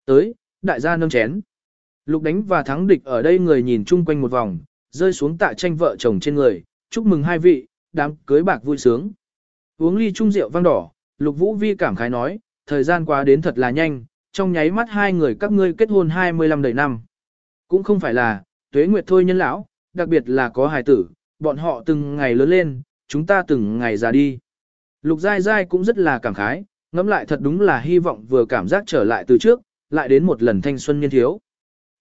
Tới, đại gia nâng chén. Lục đánh và thắng địch ở đây người nhìn chung quanh một vòng, rơi xuống tạ tranh vợ chồng trên người, chúc mừng hai vị, đám cưới bạc vui sướng. Uống ly chung rượu vang đỏ, Lục Vũ Vi cảm khái nói, thời gian qua đến thật là nhanh, trong nháy mắt hai người các ngươi kết hôn 25 đầy năm. Cũng không phải là, tuế nguyệt thôi nhân lão, đặc biệt là có hài tử, bọn họ từng ngày lớn lên, chúng ta từng ngày già đi. Lục Giai Giai cũng rất là cảm khái, ngẫm lại thật đúng là hy vọng vừa cảm giác trở lại từ trước, lại đến một lần thanh xuân niên thiếu.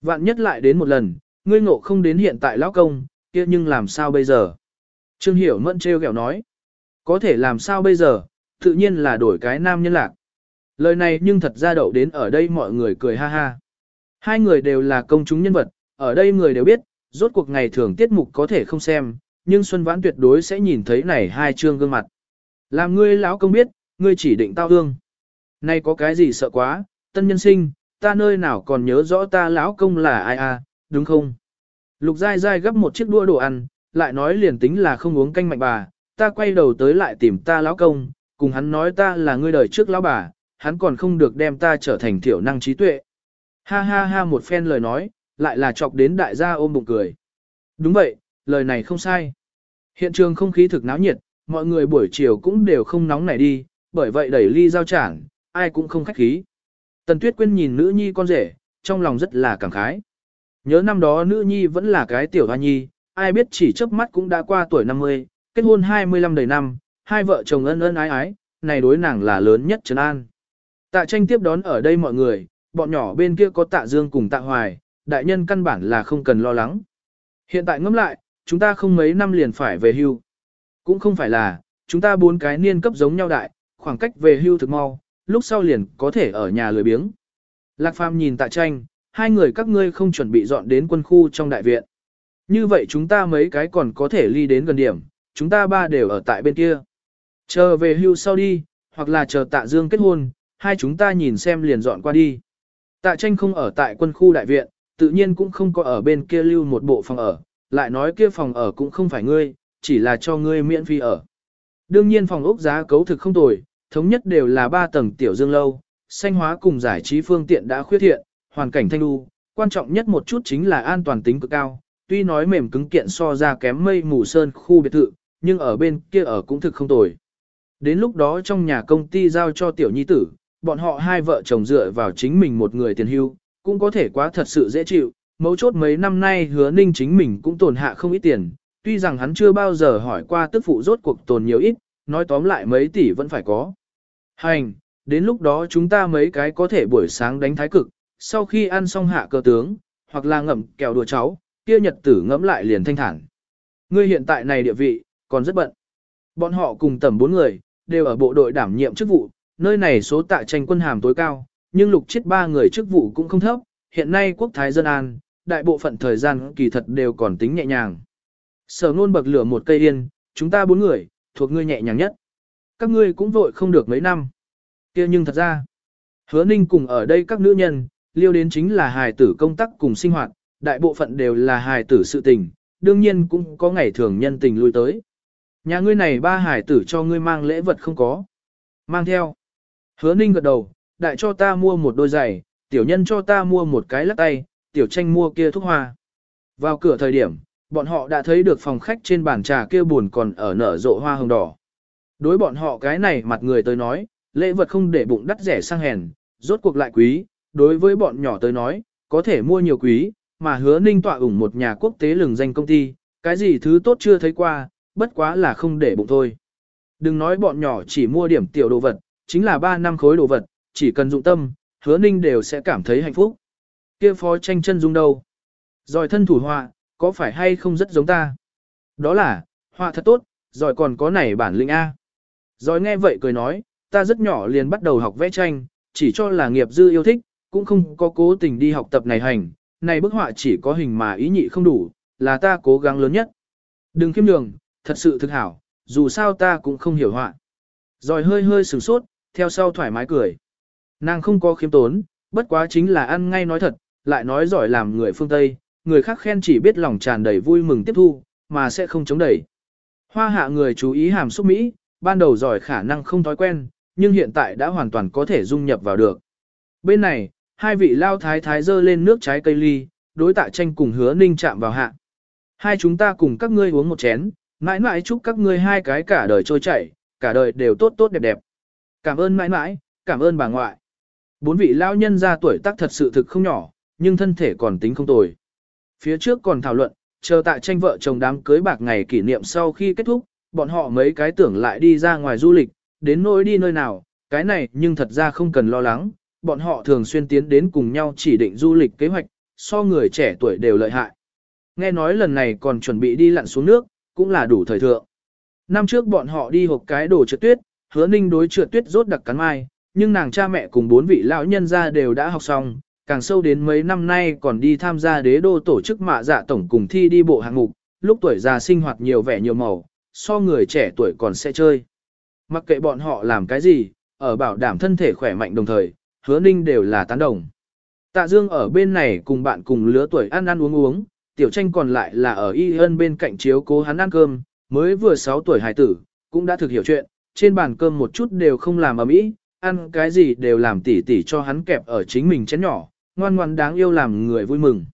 Vạn nhất lại đến một lần, ngươi ngộ không đến hiện tại lão công, kia nhưng làm sao bây giờ? Trương Hiểu Mẫn treo kẹo nói. Có thể làm sao bây giờ, tự nhiên là đổi cái nam nhân lạc. Lời này nhưng thật ra đậu đến ở đây mọi người cười ha ha. Hai người đều là công chúng nhân vật, ở đây người đều biết, rốt cuộc ngày thường tiết mục có thể không xem, nhưng Xuân Vãn tuyệt đối sẽ nhìn thấy này hai trương gương mặt. Làm ngươi lão công biết, ngươi chỉ định tao hương. Nay có cái gì sợ quá, tân nhân sinh, ta nơi nào còn nhớ rõ ta lão công là ai à, đúng không? Lục dai dai gấp một chiếc đua đồ ăn, lại nói liền tính là không uống canh mạnh bà, ta quay đầu tới lại tìm ta lão công, cùng hắn nói ta là ngươi đời trước lão bà, hắn còn không được đem ta trở thành thiểu năng trí tuệ. Ha ha ha một phen lời nói, lại là chọc đến đại gia ôm bụng cười. Đúng vậy, lời này không sai. Hiện trường không khí thực náo nhiệt, mọi người buổi chiều cũng đều không nóng nảy đi, bởi vậy đẩy ly giao chản, ai cũng không khách khí. Tần Tuyết Quyên nhìn nữ nhi con rể, trong lòng rất là cảm khái. Nhớ năm đó nữ nhi vẫn là cái tiểu hoa nhi, ai biết chỉ chớp mắt cũng đã qua tuổi 50, kết hôn 25 đầy năm, hai vợ chồng ân ân ái ái, này đối nàng là lớn nhất trấn an. Tạ tranh tiếp đón ở đây mọi người, bọn nhỏ bên kia có tạ dương cùng tạ hoài, đại nhân căn bản là không cần lo lắng. Hiện tại ngẫm lại, chúng ta không mấy năm liền phải về hưu. Cũng không phải là, chúng ta bốn cái niên cấp giống nhau đại, khoảng cách về hưu thực mau, lúc sau liền có thể ở nhà lười biếng. Lạc Phàm nhìn tạ tranh, hai người các ngươi không chuẩn bị dọn đến quân khu trong đại viện. Như vậy chúng ta mấy cái còn có thể ly đến gần điểm, chúng ta ba đều ở tại bên kia. Chờ về hưu sau đi, hoặc là chờ tạ dương kết hôn, hai chúng ta nhìn xem liền dọn qua đi. Tạ tranh không ở tại quân khu đại viện, tự nhiên cũng không có ở bên kia lưu một bộ phòng ở, lại nói kia phòng ở cũng không phải ngươi, chỉ là cho ngươi miễn phí ở. Đương nhiên phòng ốc giá cấu thực không tồi, thống nhất đều là ba tầng tiểu dương lâu, xanh hóa cùng giải trí phương tiện đã khuyết thiện, hoàn cảnh thanh đu, quan trọng nhất một chút chính là an toàn tính cực cao, tuy nói mềm cứng kiện so ra kém mây mù sơn khu biệt thự, nhưng ở bên kia ở cũng thực không tồi. Đến lúc đó trong nhà công ty giao cho tiểu nhi tử, bọn họ hai vợ chồng dựa vào chính mình một người tiền hưu, cũng có thể quá thật sự dễ chịu, mấu chốt mấy năm nay hứa ninh chính mình cũng tồn hạ không ít tiền, tuy rằng hắn chưa bao giờ hỏi qua tức phụ rốt cuộc tồn nhiều ít, nói tóm lại mấy tỷ vẫn phải có. Hành, đến lúc đó chúng ta mấy cái có thể buổi sáng đánh thái cực, sau khi ăn xong hạ cơ tướng, hoặc là ngậm kẹo đùa cháu, kia nhật tử ngẫm lại liền thanh thản. Ngươi hiện tại này địa vị, còn rất bận. Bọn họ cùng tầm bốn người, đều ở bộ đội đảm nhiệm chức vụ, nơi này số tạ tranh quân hàm tối cao, nhưng lục chết ba người chức vụ cũng không thấp, hiện nay quốc thái dân an, đại bộ phận thời gian kỳ thật đều còn tính nhẹ nhàng. Sở nôn bậc lửa một cây yên, chúng ta bốn người, thuộc ngươi nhẹ nhàng nhất. Các ngươi cũng vội không được mấy năm. kia nhưng thật ra, hứa ninh cùng ở đây các nữ nhân, liêu đến chính là hài tử công tác cùng sinh hoạt, đại bộ phận đều là hài tử sự tình, đương nhiên cũng có ngày thường nhân tình lui tới. Nhà ngươi này ba hài tử cho ngươi mang lễ vật không có. Mang theo. Hứa ninh gật đầu, đại cho ta mua một đôi giày, tiểu nhân cho ta mua một cái lắc tay, tiểu tranh mua kia thuốc hoa. Vào cửa thời điểm, bọn họ đã thấy được phòng khách trên bàn trà kia buồn còn ở nở rộ hoa hồng đỏ. Đối bọn họ cái này mặt người tới nói, lễ vật không để bụng đắt rẻ sang hèn, rốt cuộc lại quý, đối với bọn nhỏ tới nói, có thể mua nhiều quý, mà hứa ninh tọa ủng một nhà quốc tế lừng danh công ty, cái gì thứ tốt chưa thấy qua, bất quá là không để bụng thôi. Đừng nói bọn nhỏ chỉ mua điểm tiểu đồ vật, chính là 3 năm khối đồ vật, chỉ cần dụng tâm, hứa ninh đều sẽ cảm thấy hạnh phúc. kia phó tranh chân dung đâu? Rồi thân thủ họa, có phải hay không rất giống ta? Đó là, họa thật tốt, rồi còn có nảy bản lĩnh A. Rồi nghe vậy cười nói, ta rất nhỏ liền bắt đầu học vẽ tranh, chỉ cho là nghiệp dư yêu thích, cũng không có cố tình đi học tập này hành, này bức họa chỉ có hình mà ý nhị không đủ, là ta cố gắng lớn nhất. Đừng khiêm nhường, thật sự thực hảo, dù sao ta cũng không hiểu họa. Rồi hơi hơi sửng sốt, theo sau thoải mái cười. Nàng không có khiêm tốn, bất quá chính là ăn ngay nói thật, lại nói giỏi làm người phương Tây, người khác khen chỉ biết lòng tràn đầy vui mừng tiếp thu, mà sẽ không chống đẩy. Hoa hạ người chú ý hàm xúc Mỹ, ban đầu giỏi khả năng không thói quen, nhưng hiện tại đã hoàn toàn có thể dung nhập vào được. Bên này, hai vị lao thái thái dơ lên nước trái cây ly, đối tạ tranh cùng hứa ninh chạm vào hạ. Hai chúng ta cùng các ngươi uống một chén, mãi mãi chúc các ngươi hai cái cả đời trôi chảy, cả đời đều tốt tốt đẹp đẹp. Cảm ơn mãi mãi, cảm ơn bà ngoại. Bốn vị lao nhân ra tuổi tác thật sự thực không nhỏ, nhưng thân thể còn tính không tồi. Phía trước còn thảo luận, chờ tại tranh vợ chồng đám cưới bạc ngày kỷ niệm sau khi kết thúc, bọn họ mấy cái tưởng lại đi ra ngoài du lịch, đến nỗi đi nơi nào, cái này nhưng thật ra không cần lo lắng, bọn họ thường xuyên tiến đến cùng nhau chỉ định du lịch kế hoạch, so người trẻ tuổi đều lợi hại. Nghe nói lần này còn chuẩn bị đi lặn xuống nước, cũng là đủ thời thượng. Năm trước bọn họ đi hộp cái đồ trượt tuyết, hứa ninh đối trượt tuyết rốt đặc cắn mai, nhưng nàng cha mẹ cùng bốn vị lão nhân gia đều đã học xong, càng sâu đến mấy năm nay còn đi tham gia đế đô tổ chức mạ dạ tổng cùng thi đi bộ hạng mục, lúc tuổi già sinh hoạt nhiều vẻ nhiều màu, so người trẻ tuổi còn sẽ chơi. Mặc kệ bọn họ làm cái gì, ở bảo đảm thân thể khỏe mạnh đồng thời, hứa ninh đều là tán đồng. Tạ Dương ở bên này cùng bạn cùng lứa tuổi ăn ăn uống uống, tiểu tranh còn lại là ở y ân bên cạnh chiếu cố hắn ăn cơm, mới vừa 6 tuổi hài tử, cũng đã thực hiểu chuyện, trên bàn cơm một chút đều không làm ầm mỹ, ăn cái gì đều làm tỉ tỉ cho hắn kẹp ở chính mình chén nhỏ, ngoan ngoan đáng yêu làm người vui mừng.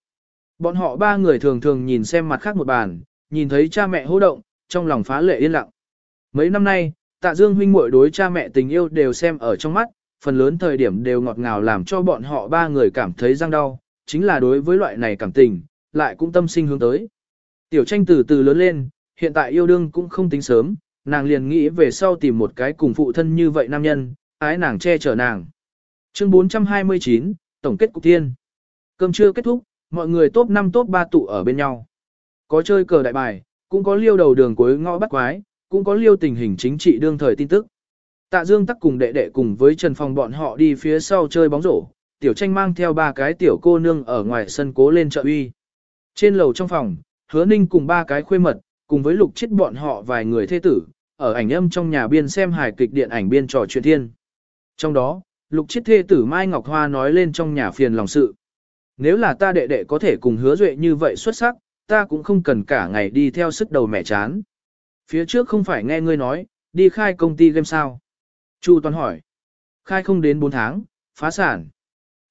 Bọn họ ba người thường thường nhìn xem mặt khác một bàn, nhìn thấy cha mẹ hô động, trong lòng phá lệ yên lặng. Mấy năm nay, tạ dương huynh muội đối cha mẹ tình yêu đều xem ở trong mắt, phần lớn thời điểm đều ngọt ngào làm cho bọn họ ba người cảm thấy răng đau, chính là đối với loại này cảm tình, lại cũng tâm sinh hướng tới. Tiểu tranh từ từ lớn lên, hiện tại yêu đương cũng không tính sớm, nàng liền nghĩ về sau tìm một cái cùng phụ thân như vậy nam nhân, ái nàng che chở nàng. Chương 429, Tổng kết cục tiên. Cơm trưa kết thúc, mọi người top 5 top 3 tụ ở bên nhau. Có chơi cờ đại bài, cũng có liêu đầu đường cuối ngõ bắt quái, cũng có liêu tình hình chính trị đương thời tin tức. Tạ Dương tắc cùng đệ đệ cùng với Trần Phong bọn họ đi phía sau chơi bóng rổ, tiểu tranh mang theo ba cái tiểu cô nương ở ngoài sân cố lên chợ uy. Trên lầu trong phòng, hứa ninh cùng ba cái khuê mật, cùng với lục chết bọn họ vài người thê tử, ở ảnh âm trong nhà biên xem hài kịch điện ảnh biên trò chuyện thiên. Trong đó, lục chiết thê tử Mai Ngọc Hoa nói lên trong nhà phiền lòng sự. Nếu là ta đệ đệ có thể cùng hứa duệ như vậy xuất sắc, ta cũng không cần cả ngày đi theo sức đầu mẹ chán. Phía trước không phải nghe ngươi nói, đi khai công ty game sao. Chu Toàn hỏi. Khai không đến 4 tháng, phá sản.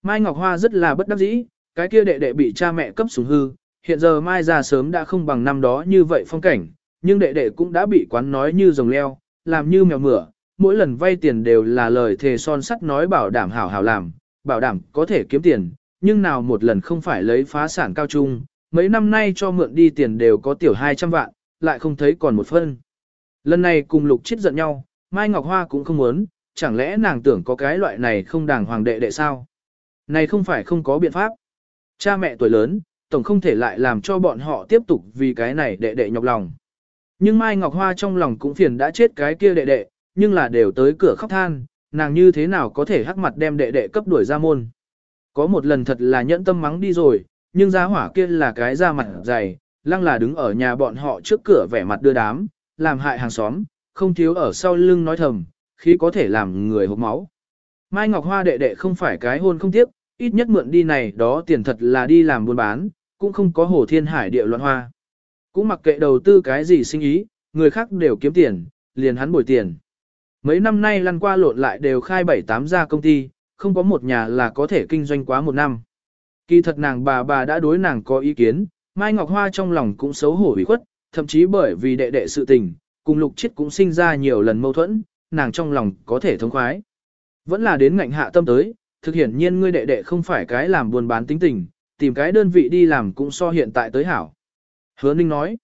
Mai Ngọc Hoa rất là bất đắc dĩ, cái kia đệ đệ bị cha mẹ cấp xuống hư, hiện giờ Mai ra sớm đã không bằng năm đó như vậy phong cảnh, nhưng đệ đệ cũng đã bị quán nói như rồng leo, làm như mèo mửa, mỗi lần vay tiền đều là lời thề son sắt nói bảo đảm hảo hảo làm, bảo đảm có thể kiếm tiền, nhưng nào một lần không phải lấy phá sản cao trung, mấy năm nay cho mượn đi tiền đều có tiểu 200 vạn, lại không thấy còn một phân. Lần này cùng lục chết giận nhau, Mai Ngọc Hoa cũng không muốn, chẳng lẽ nàng tưởng có cái loại này không đàng hoàng đệ đệ sao? Này không phải không có biện pháp. Cha mẹ tuổi lớn, tổng không thể lại làm cho bọn họ tiếp tục vì cái này đệ đệ nhọc lòng. Nhưng Mai Ngọc Hoa trong lòng cũng phiền đã chết cái kia đệ đệ, nhưng là đều tới cửa khóc than, nàng như thế nào có thể hắc mặt đem đệ đệ cấp đuổi ra môn. Có một lần thật là nhẫn tâm mắng đi rồi, nhưng giá hỏa kia là cái da mặt dày, lăng là đứng ở nhà bọn họ trước cửa vẻ mặt đưa đám, làm hại hàng xóm, không thiếu ở sau lưng nói thầm, khi có thể làm người hộp máu. Mai Ngọc Hoa đệ đệ không phải cái hôn không tiếc, ít nhất mượn đi này đó tiền thật là đi làm buôn bán, cũng không có hồ thiên hải địa loạn hoa. Cũng mặc kệ đầu tư cái gì sinh ý, người khác đều kiếm tiền, liền hắn bồi tiền. Mấy năm nay lăn qua lộn lại đều khai bảy tám gia công ty, không có một nhà là có thể kinh doanh quá một năm. Kỳ thật nàng bà bà đã đối nàng có ý kiến, Mai Ngọc Hoa trong lòng cũng xấu hổ ủy khuất, thậm chí bởi vì đệ đệ sự tình, cùng lục chết cũng sinh ra nhiều lần mâu thuẫn, nàng trong lòng có thể thống khoái. Vẫn là đến ngạnh hạ tâm tới, thực hiện nhiên ngươi đệ đệ không phải cái làm buôn bán tính tình, tìm cái đơn vị đi làm cũng so hiện tại tới hảo. Hứa Ninh nói,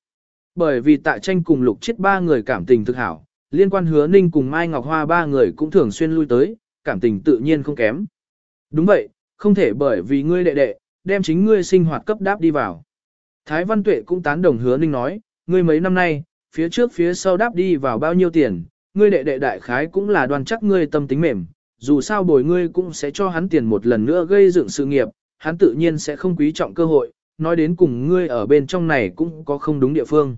bởi vì tại tranh cùng lục chết ba người cảm tình thực hảo, liên quan hứa Ninh cùng Mai Ngọc Hoa ba người cũng thường xuyên lui tới, cảm tình tự nhiên không kém. Đúng vậy, không thể bởi vì ngươi đệ đệ, đem chính ngươi sinh hoạt cấp đáp đi vào. Thái Văn Tuệ cũng tán đồng hứa Ninh nói, ngươi mấy năm nay, phía trước phía sau đáp đi vào bao nhiêu tiền, ngươi đệ đệ đại khái cũng là đoan chắc ngươi tâm tính mềm, dù sao bồi ngươi cũng sẽ cho hắn tiền một lần nữa gây dựng sự nghiệp, hắn tự nhiên sẽ không quý trọng cơ hội, nói đến cùng ngươi ở bên trong này cũng có không đúng địa phương.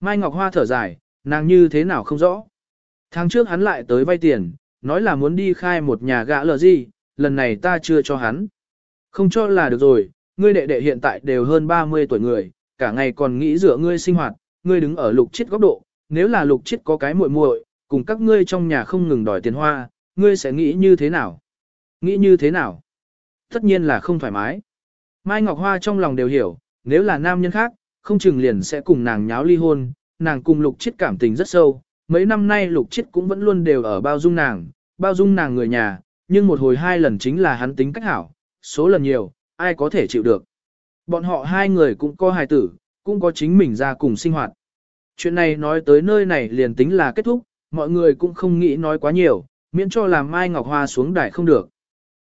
Mai Ngọc Hoa thở dài, nàng như thế nào không rõ. Tháng trước hắn lại tới vay tiền, nói là muốn đi khai một nhà gã lờ gì, lần này ta chưa cho hắn. Không cho là được rồi, ngươi đệ đệ hiện tại đều hơn 30 tuổi người, cả ngày còn nghĩ dựa ngươi sinh hoạt, ngươi đứng ở lục chết góc độ, nếu là lục chết có cái muội muội, cùng các ngươi trong nhà không ngừng đòi tiền hoa, ngươi sẽ nghĩ như thế nào? Nghĩ như thế nào? Tất nhiên là không thoải mái. Mai Ngọc Hoa trong lòng đều hiểu, nếu là nam nhân khác, không chừng liền sẽ cùng nàng nháo ly hôn, nàng cùng lục chết cảm tình rất sâu, mấy năm nay lục chết cũng vẫn luôn đều ở bao dung nàng, bao dung nàng người nhà, nhưng một hồi hai lần chính là hắn tính cách hảo, số lần nhiều, ai có thể chịu được. Bọn họ hai người cũng có hài tử, cũng có chính mình ra cùng sinh hoạt. Chuyện này nói tới nơi này liền tính là kết thúc, mọi người cũng không nghĩ nói quá nhiều, miễn cho làm Mai Ngọc Hoa xuống đài không được.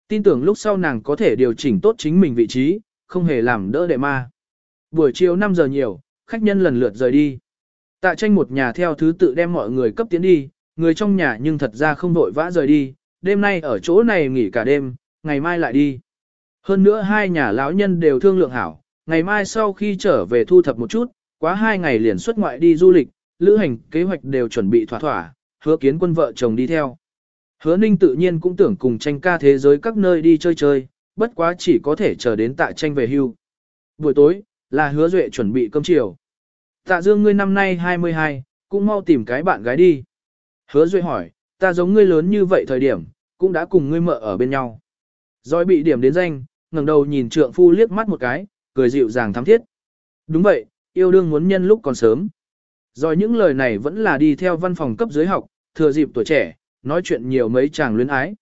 Tin tưởng lúc sau nàng có thể điều chỉnh tốt chính mình vị trí, không hề làm đỡ đệ ma. Buổi chiều 5 giờ nhiều, khách nhân lần lượt rời đi. Tạ tranh một nhà theo thứ tự đem mọi người cấp tiến đi, người trong nhà nhưng thật ra không vội vã rời đi, đêm nay ở chỗ này nghỉ cả đêm, ngày mai lại đi. Hơn nữa hai nhà lão nhân đều thương lượng hảo, ngày mai sau khi trở về thu thập một chút, quá hai ngày liền xuất ngoại đi du lịch, lữ hành kế hoạch đều chuẩn bị thỏa thỏa, hứa kiến quân vợ chồng đi theo. Hứa ninh tự nhiên cũng tưởng cùng tranh ca thế giới các nơi đi chơi chơi, bất quá chỉ có thể chờ đến tạ tranh về hưu. Buổi tối, là hứa duệ chuẩn bị cơm chiều. Tạ dương ngươi năm nay 22, cũng mau tìm cái bạn gái đi. Hứa duệ hỏi, ta giống ngươi lớn như vậy thời điểm, cũng đã cùng ngươi mợ ở bên nhau. Rồi bị điểm đến danh, ngẩng đầu nhìn trượng phu liếc mắt một cái, cười dịu dàng thắm thiết. Đúng vậy, yêu đương muốn nhân lúc còn sớm. Rồi những lời này vẫn là đi theo văn phòng cấp dưới học, thừa dịp tuổi trẻ, nói chuyện nhiều mấy chàng luyến ái.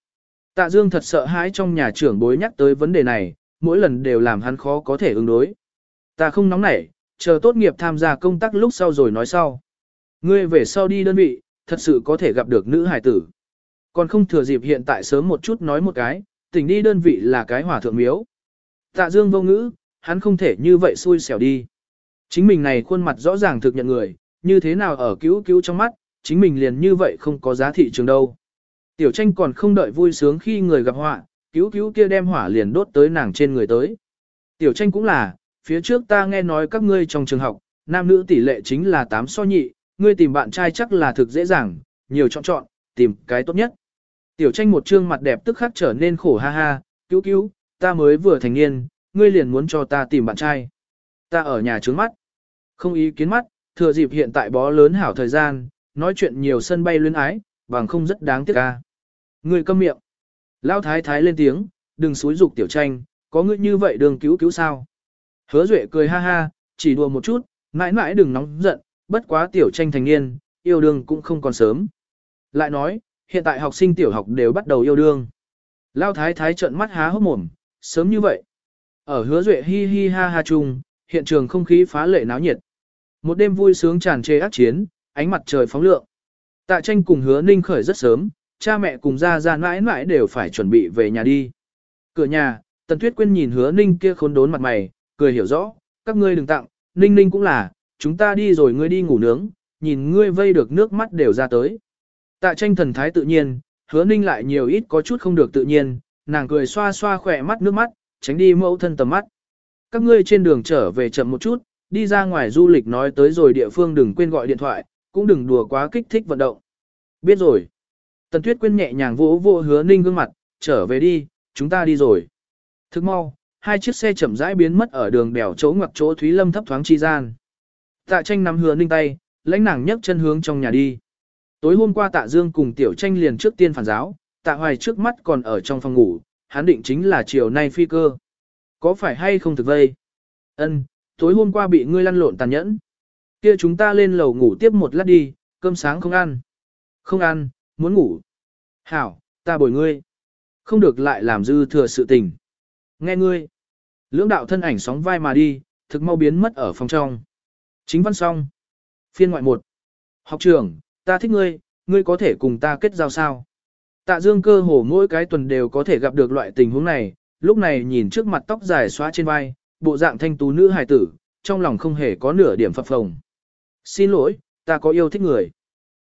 Tạ Dương thật sợ hãi trong nhà trưởng bối nhắc tới vấn đề này, mỗi lần đều làm hắn khó có thể ứng đối. Ta không nóng nảy, chờ tốt nghiệp tham gia công tác lúc sau rồi nói sau. Ngươi về sau đi đơn vị, thật sự có thể gặp được nữ hải tử. Còn không thừa dịp hiện tại sớm một chút nói một cái, tỉnh đi đơn vị là cái hỏa thượng miếu. Tạ Dương vô ngữ, hắn không thể như vậy xui xẻo đi. Chính mình này khuôn mặt rõ ràng thực nhận người, như thế nào ở cứu cứu trong mắt, chính mình liền như vậy không có giá thị trường đâu. Tiểu tranh còn không đợi vui sướng khi người gặp họa, cứu cứu kia đem hỏa liền đốt tới nàng trên người tới. Tiểu tranh cũng là, phía trước ta nghe nói các ngươi trong trường học, nam nữ tỷ lệ chính là 8 so nhị, ngươi tìm bạn trai chắc là thực dễ dàng, nhiều chọn chọn, tìm cái tốt nhất. Tiểu tranh một trương mặt đẹp tức khắc trở nên khổ ha ha, cứu cứu, ta mới vừa thành niên, ngươi liền muốn cho ta tìm bạn trai. Ta ở nhà trướng mắt. Không ý kiến mắt, thừa dịp hiện tại bó lớn hảo thời gian, nói chuyện nhiều sân bay luyến ái, bằng không rất đáng tiếc ca. Ngươi câm miệng. Lao thái thái lên tiếng, đừng xúi dục tiểu tranh, có ngươi như vậy đường cứu cứu sao. Hứa duệ cười ha ha, chỉ đùa một chút, mãi mãi đừng nóng giận, bất quá tiểu tranh thành niên, yêu đương cũng không còn sớm. Lại nói, hiện tại học sinh tiểu học đều bắt đầu yêu đương. Lao thái thái trợn mắt há hốc mồm, sớm như vậy. Ở hứa duệ hi hi ha ha chung, hiện trường không khí phá lệ náo nhiệt. Một đêm vui sướng tràn trề ác chiến, ánh mặt trời phóng lượng. Tạ tranh cùng hứa ninh khởi rất sớm, cha mẹ cùng ra ra mãi mãi đều phải chuẩn bị về nhà đi. Cửa nhà, Tần Tuyết Quyên nhìn hứa ninh kia khốn đốn mặt mày, cười hiểu rõ, các ngươi đừng tặng, ninh ninh cũng là, chúng ta đi rồi ngươi đi ngủ nướng, nhìn ngươi vây được nước mắt đều ra tới. Tạ tranh thần thái tự nhiên, hứa ninh lại nhiều ít có chút không được tự nhiên, nàng cười xoa xoa khỏe mắt nước mắt, tránh đi mẫu thân tầm mắt. Các ngươi trên đường trở về chậm một chút, đi ra ngoài du lịch nói tới rồi địa phương đừng quên gọi điện thoại, cũng đừng đùa quá kích thích vận động. Biết rồi. Tần Tuyết Quyên nhẹ nhàng vỗ vỗ hứa ninh gương mặt, trở về đi, chúng ta đi rồi. Thức mau, hai chiếc xe chậm rãi biến mất ở đường đèo chỗ ngoặc chỗ Thúy Lâm thấp thoáng chi gian. Tạ tranh nắm hứa ninh tay, lãnh nàng nhấc chân hướng trong nhà đi. Tối hôm qua tạ dương cùng tiểu tranh liền trước tiên phản giáo, tạ hoài trước mắt còn ở trong phòng ngủ, hắn định chính là chiều nay phi cơ. Có phải hay không thực vây? Ân, tối hôm qua bị ngươi lăn lộn tàn nhẫn. Kia chúng ta lên lầu ngủ tiếp một lát đi, cơm sáng không ăn. Không ăn, muốn ngủ. Hảo, ta bồi ngươi. Không được lại làm dư thừa sự tình. Nghe ngươi. Lưỡng đạo thân ảnh sóng vai mà đi, thực mau biến mất ở phòng trong. Chính văn xong. Phiên ngoại một. Học trưởng, ta thích ngươi, ngươi có thể cùng ta kết giao sao? Tạ dương cơ hồ mỗi cái tuần đều có thể gặp được loại tình huống này, lúc này nhìn trước mặt tóc dài xóa trên vai, bộ dạng thanh tú nữ hài tử, trong lòng không hề có nửa điểm phập phồng. Xin lỗi, ta có yêu thích người.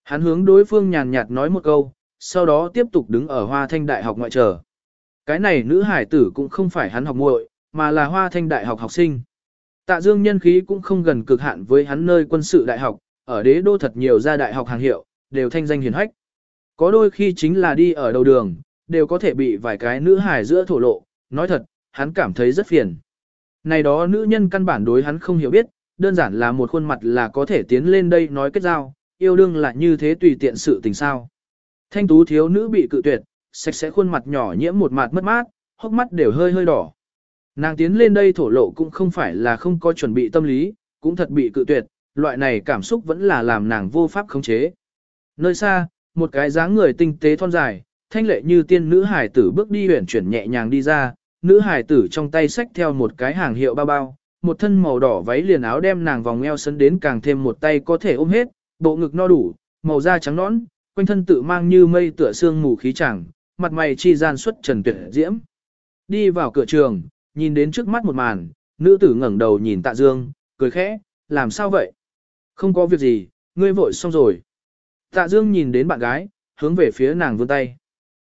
Hắn hướng đối phương nhàn nhạt nói một câu, sau đó tiếp tục đứng ở hoa thanh đại học ngoại trở. Cái này nữ hải tử cũng không phải hắn học muội, mà là hoa thanh đại học học sinh. Tạ dương nhân khí cũng không gần cực hạn với hắn nơi quân sự đại học, ở đế đô thật nhiều gia đại học hàng hiệu, đều thanh danh hiển hách. Có đôi khi chính là đi ở đầu đường, đều có thể bị vài cái nữ hài giữa thổ lộ, nói thật, hắn cảm thấy rất phiền. Này đó nữ nhân căn bản đối hắn không hiểu biết, đơn giản là một khuôn mặt là có thể tiến lên đây nói kết giao, yêu đương là như thế tùy tiện sự tình sao. Thanh tú thiếu nữ bị cự tuyệt, sạch sẽ khuôn mặt nhỏ nhiễm một mặt mất mát, hốc mắt đều hơi hơi đỏ. Nàng tiến lên đây thổ lộ cũng không phải là không có chuẩn bị tâm lý, cũng thật bị cự tuyệt, loại này cảm xúc vẫn là làm nàng vô pháp khống chế. Nơi xa, một cái dáng người tinh tế thon dài, thanh lệ như tiên nữ hải tử bước đi huyển chuyển nhẹ nhàng đi ra, nữ hải tử trong tay xách theo một cái hàng hiệu bao bao, một thân màu đỏ váy liền áo đem nàng vòng eo sấn đến càng thêm một tay có thể ôm hết, bộ ngực no đủ, màu da trắng nõn, quanh thân tự mang như mây tựa xương mù khí chẳng, mặt mày chi gian xuất trần tuyệt diễm. Đi vào cửa trường, nhìn đến trước mắt một màn, nữ tử ngẩng đầu nhìn tạ dương, cười khẽ, làm sao vậy? Không có việc gì, ngươi vội xong rồi. Tạ Dương nhìn đến bạn gái, hướng về phía nàng vươn tay.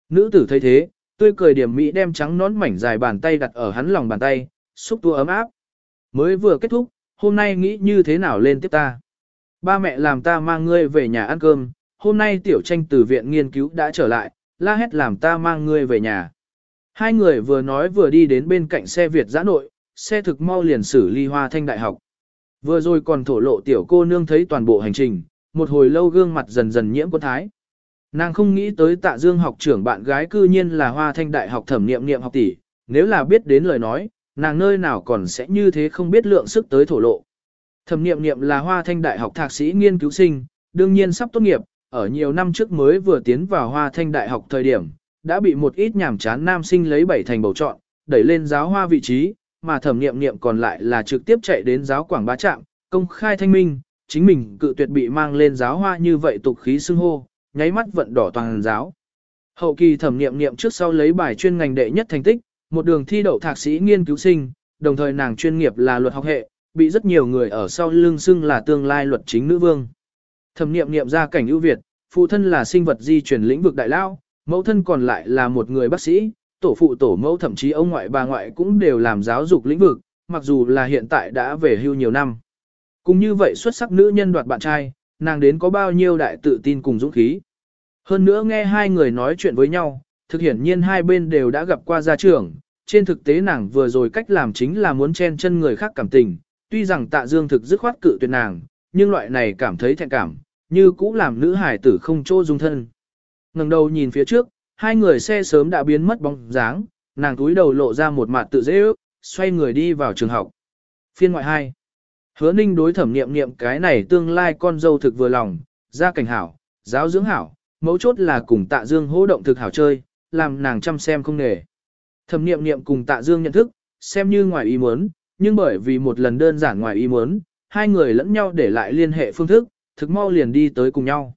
Nữ tử thấy thế, tươi cười điểm mỹ đem trắng nón mảnh dài bàn tay đặt ở hắn lòng bàn tay, xúc tua ấm áp. Mới vừa kết thúc, hôm nay nghĩ như thế nào lên tiếp ta. Ba mẹ làm ta mang ngươi về nhà ăn cơm, hôm nay tiểu tranh từ viện nghiên cứu đã trở lại, la hét làm ta mang ngươi về nhà. Hai người vừa nói vừa đi đến bên cạnh xe Việt giã nội, xe thực mau liền xử ly hoa thanh đại học. Vừa rồi còn thổ lộ tiểu cô nương thấy toàn bộ hành trình, một hồi lâu gương mặt dần dần nhiễm quân thái. Nàng không nghĩ tới tạ dương học trưởng bạn gái cư nhiên là hoa thanh đại học thẩm niệm niệm học tỷ, nếu là biết đến lời nói, nàng nơi nào còn sẽ như thế không biết lượng sức tới thổ lộ. Thẩm niệm niệm là hoa thanh đại học thạc sĩ nghiên cứu sinh, đương nhiên sắp tốt nghiệp, ở nhiều năm trước mới vừa tiến vào hoa thanh đại học thời điểm, đã bị một ít nhảm chán nam sinh lấy bảy thành bầu chọn, đẩy lên giáo hoa vị trí, mà thẩm niệm niệm còn lại là trực tiếp chạy đến giáo quảng bá trạm, công khai thanh minh, chính mình cự tuyệt bị mang lên giáo hoa như vậy tục khí xưng hô, nháy mắt vận đỏ toàn giáo. Hậu kỳ thẩm niệm niệm trước sau lấy bài chuyên ngành đệ nhất thành tích, một đường thi đậu thạc sĩ nghiên cứu sinh, đồng thời nàng chuyên nghiệp là luật học hệ, bị rất nhiều người ở sau lưng xưng là tương lai luật chính nữ vương. Thẩm niệm niệm ra cảnh ưu việt, phụ thân là sinh vật di truyền lĩnh vực đại lao, mẫu thân còn lại là một người bác sĩ, tổ phụ tổ mẫu thậm chí ông ngoại bà ngoại cũng đều làm giáo dục lĩnh vực, mặc dù là hiện tại đã về hưu nhiều năm. cũng như vậy xuất sắc nữ nhân đoạt bạn trai, nàng đến có bao nhiêu đại tự tin cùng dũng khí. Hơn nữa nghe hai người nói chuyện với nhau, thực hiển nhiên hai bên đều đã gặp qua gia trưởng, trên thực tế nàng vừa rồi cách làm chính là muốn chen chân người khác cảm tình, tuy rằng tạ dương thực dứt khoát cự tuyệt nàng, nhưng loại này cảm thấy thẹn cảm, như cũ làm nữ hải tử không chỗ dung thân. ngẩng đầu nhìn phía trước, hai người xe sớm đã biến mất bóng dáng, nàng túi đầu lộ ra một mặt tự dễ ước, xoay người đi vào trường học. Phiên ngoại 2 Hứa ninh đối thẩm nghiệm nghiệm cái này tương lai con dâu thực vừa lòng, gia cảnh hảo, giáo dưỡng hảo, mấu chốt là cùng tạ dương hỗ động thực hảo chơi, làm nàng chăm xem không nề. Thẩm nghiệm nghiệm cùng tạ dương nhận thức, xem như ngoài ý muốn, nhưng bởi vì một lần đơn giản ngoài ý muốn, hai người lẫn nhau để lại liên hệ phương thức, thực mau liền đi tới cùng nhau.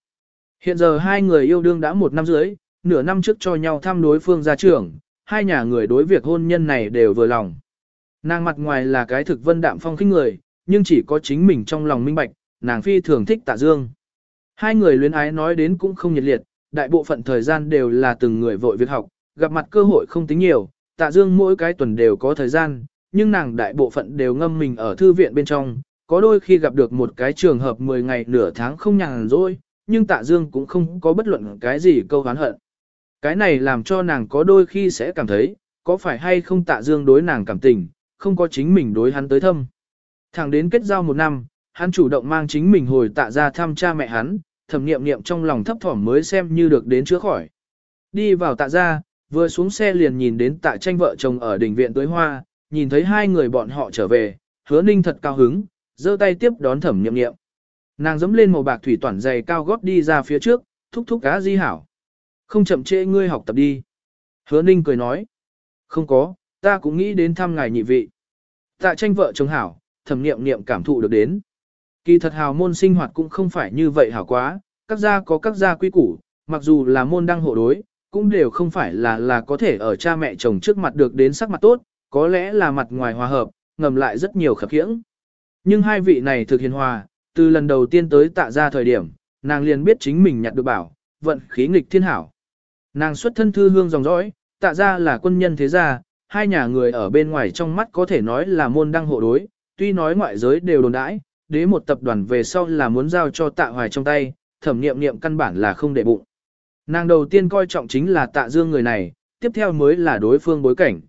Hiện giờ hai người yêu đương đã một năm rưỡi, nửa năm trước cho nhau thăm đối phương gia trưởng, hai nhà người đối việc hôn nhân này đều vừa lòng. Nàng mặt ngoài là cái thực vân đạm phong khinh người, nhưng chỉ có chính mình trong lòng minh bạch, nàng phi thường thích tạ dương. Hai người luyến ái nói đến cũng không nhiệt liệt, đại bộ phận thời gian đều là từng người vội việc học, gặp mặt cơ hội không tính nhiều, tạ dương mỗi cái tuần đều có thời gian, nhưng nàng đại bộ phận đều ngâm mình ở thư viện bên trong, có đôi khi gặp được một cái trường hợp 10 ngày nửa tháng không nhàn rỗi, nhưng tạ dương cũng không có bất luận cái gì câu hán hận. Cái này làm cho nàng có đôi khi sẽ cảm thấy, có phải hay không tạ dương đối nàng cảm tình, không có chính mình đối hắn tới thâm. Thẳng đến kết giao một năm, hắn chủ động mang chính mình hồi tạ ra thăm cha mẹ hắn, thẩm nghiệm nghiệm trong lòng thấp thỏm mới xem như được đến chữa khỏi. Đi vào tạ ra, vừa xuống xe liền nhìn đến tạ tranh vợ chồng ở đỉnh viện tới hoa, nhìn thấy hai người bọn họ trở về, hứa ninh thật cao hứng, giơ tay tiếp đón thẩm nghiệm nghiệm. Nàng dẫm lên màu bạc thủy toàn dày cao gót đi ra phía trước, thúc thúc cá di hảo. Không chậm trễ ngươi học tập đi. Hứa ninh cười nói. Không có, ta cũng nghĩ đến thăm ngài nhị vị. Tạ tranh vợ chồng hảo, thẩm nghiệm nghiệm cảm thụ được đến. Kỳ thật hào môn sinh hoạt cũng không phải như vậy hảo quá, các gia có các gia quy củ, mặc dù là môn đăng hộ đối, cũng đều không phải là là có thể ở cha mẹ chồng trước mặt được đến sắc mặt tốt, có lẽ là mặt ngoài hòa hợp, ngầm lại rất nhiều khập khiễng. Nhưng hai vị này thực hiền hòa, từ lần đầu tiên tới tạ ra thời điểm, nàng liền biết chính mình nhặt được bảo, vận khí nghịch thiên hảo. Nàng xuất thân thư hương dòng dõi, tạ ra là quân nhân thế gia, hai nhà người ở bên ngoài trong mắt có thể nói là môn đăng hộ đối, tuy nói ngoại giới đều đồn đãi, đế một tập đoàn về sau là muốn giao cho tạ hoài trong tay, thẩm nghiệm nghiệm căn bản là không để bụng. Nàng đầu tiên coi trọng chính là tạ dương người này, tiếp theo mới là đối phương bối cảnh.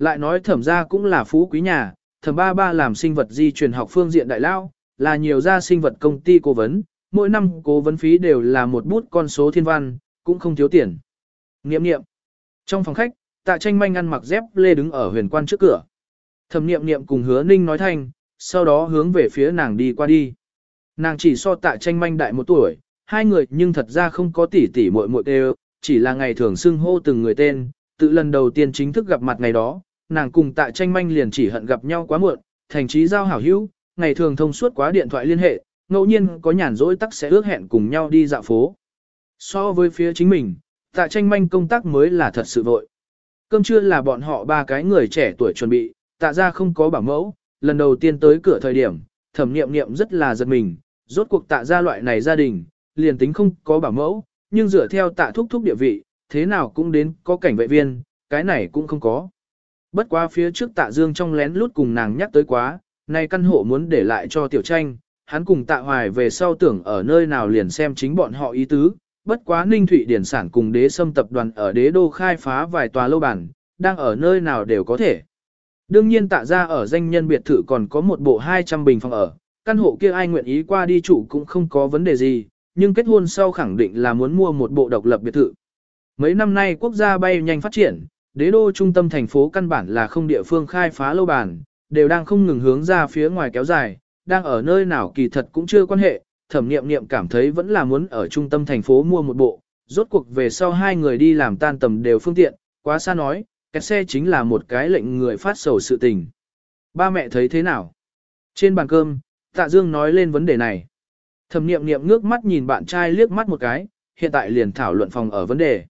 Lại nói thẩm gia cũng là phú quý nhà, thẩm ba ba làm sinh vật di truyền học phương diện đại lao, là nhiều gia sinh vật công ty cố vấn, mỗi năm cố vấn phí đều là một bút con số thiên văn, cũng không thiếu tiền. niệm niệm Trong phòng khách, tạ tranh manh ăn mặc dép lê đứng ở huyền quan trước cửa. Thẩm niệm niệm cùng hứa ninh nói thanh, sau đó hướng về phía nàng đi qua đi. Nàng chỉ so tạ tranh manh đại một tuổi, hai người nhưng thật ra không có tỉ tỉ muội muội đều, chỉ là ngày thường xưng hô từng người tên, tự lần đầu tiên chính thức gặp mặt ngày đó, nàng cùng tạ tranh manh liền chỉ hận gặp nhau quá muộn, thành trí giao hảo hữu, ngày thường thông suốt quá điện thoại liên hệ, ngẫu nhiên có nhàn rỗi tắc sẽ ước hẹn cùng nhau đi dạo phố. So với phía chính mình, tạ tranh manh công tác mới là thật sự vội. Cơm trưa là bọn họ ba cái người trẻ tuổi chuẩn bị, tạ ra không có bảo mẫu, lần đầu tiên tới cửa thời điểm, thẩm nghiệm nghiệm rất là giật mình, rốt cuộc tạ ra loại này gia đình, liền tính không có bảo mẫu, nhưng dựa theo tạ thúc thúc địa vị, thế nào cũng đến có cảnh vệ viên, cái này cũng không có. Bất quá phía trước tạ dương trong lén lút cùng nàng nhắc tới quá, nay căn hộ muốn để lại cho tiểu tranh, hắn cùng tạ hoài về sau tưởng ở nơi nào liền xem chính bọn họ ý tứ, bất quá ninh thụy điển sản cùng đế sâm tập đoàn ở đế đô khai phá vài tòa lâu bản, đang ở nơi nào đều có thể. Đương nhiên tạ ra ở danh nhân biệt thự còn có một bộ 200 bình phòng ở, căn hộ kia ai nguyện ý qua đi chủ cũng không có vấn đề gì, nhưng kết hôn sau khẳng định là muốn mua một bộ độc lập biệt thự. Mấy năm nay quốc gia bay nhanh phát triển, đế đô trung tâm thành phố căn bản là không địa phương khai phá lâu bàn, đều đang không ngừng hướng ra phía ngoài kéo dài, đang ở nơi nào kỳ thật cũng chưa quan hệ, thẩm niệm niệm cảm thấy vẫn là muốn ở trung tâm thành phố mua một bộ, rốt cuộc về sau hai người đi làm tan tầm đều phương tiện, quá xa nói, kẹt xe chính là một cái lệnh người phát sầu sự tình. Ba mẹ thấy thế nào? Trên bàn cơm, tạ dương nói lên vấn đề này. Thẩm niệm niệm ngước mắt nhìn bạn trai liếc mắt một cái, hiện tại liền thảo luận phòng ở vấn đề.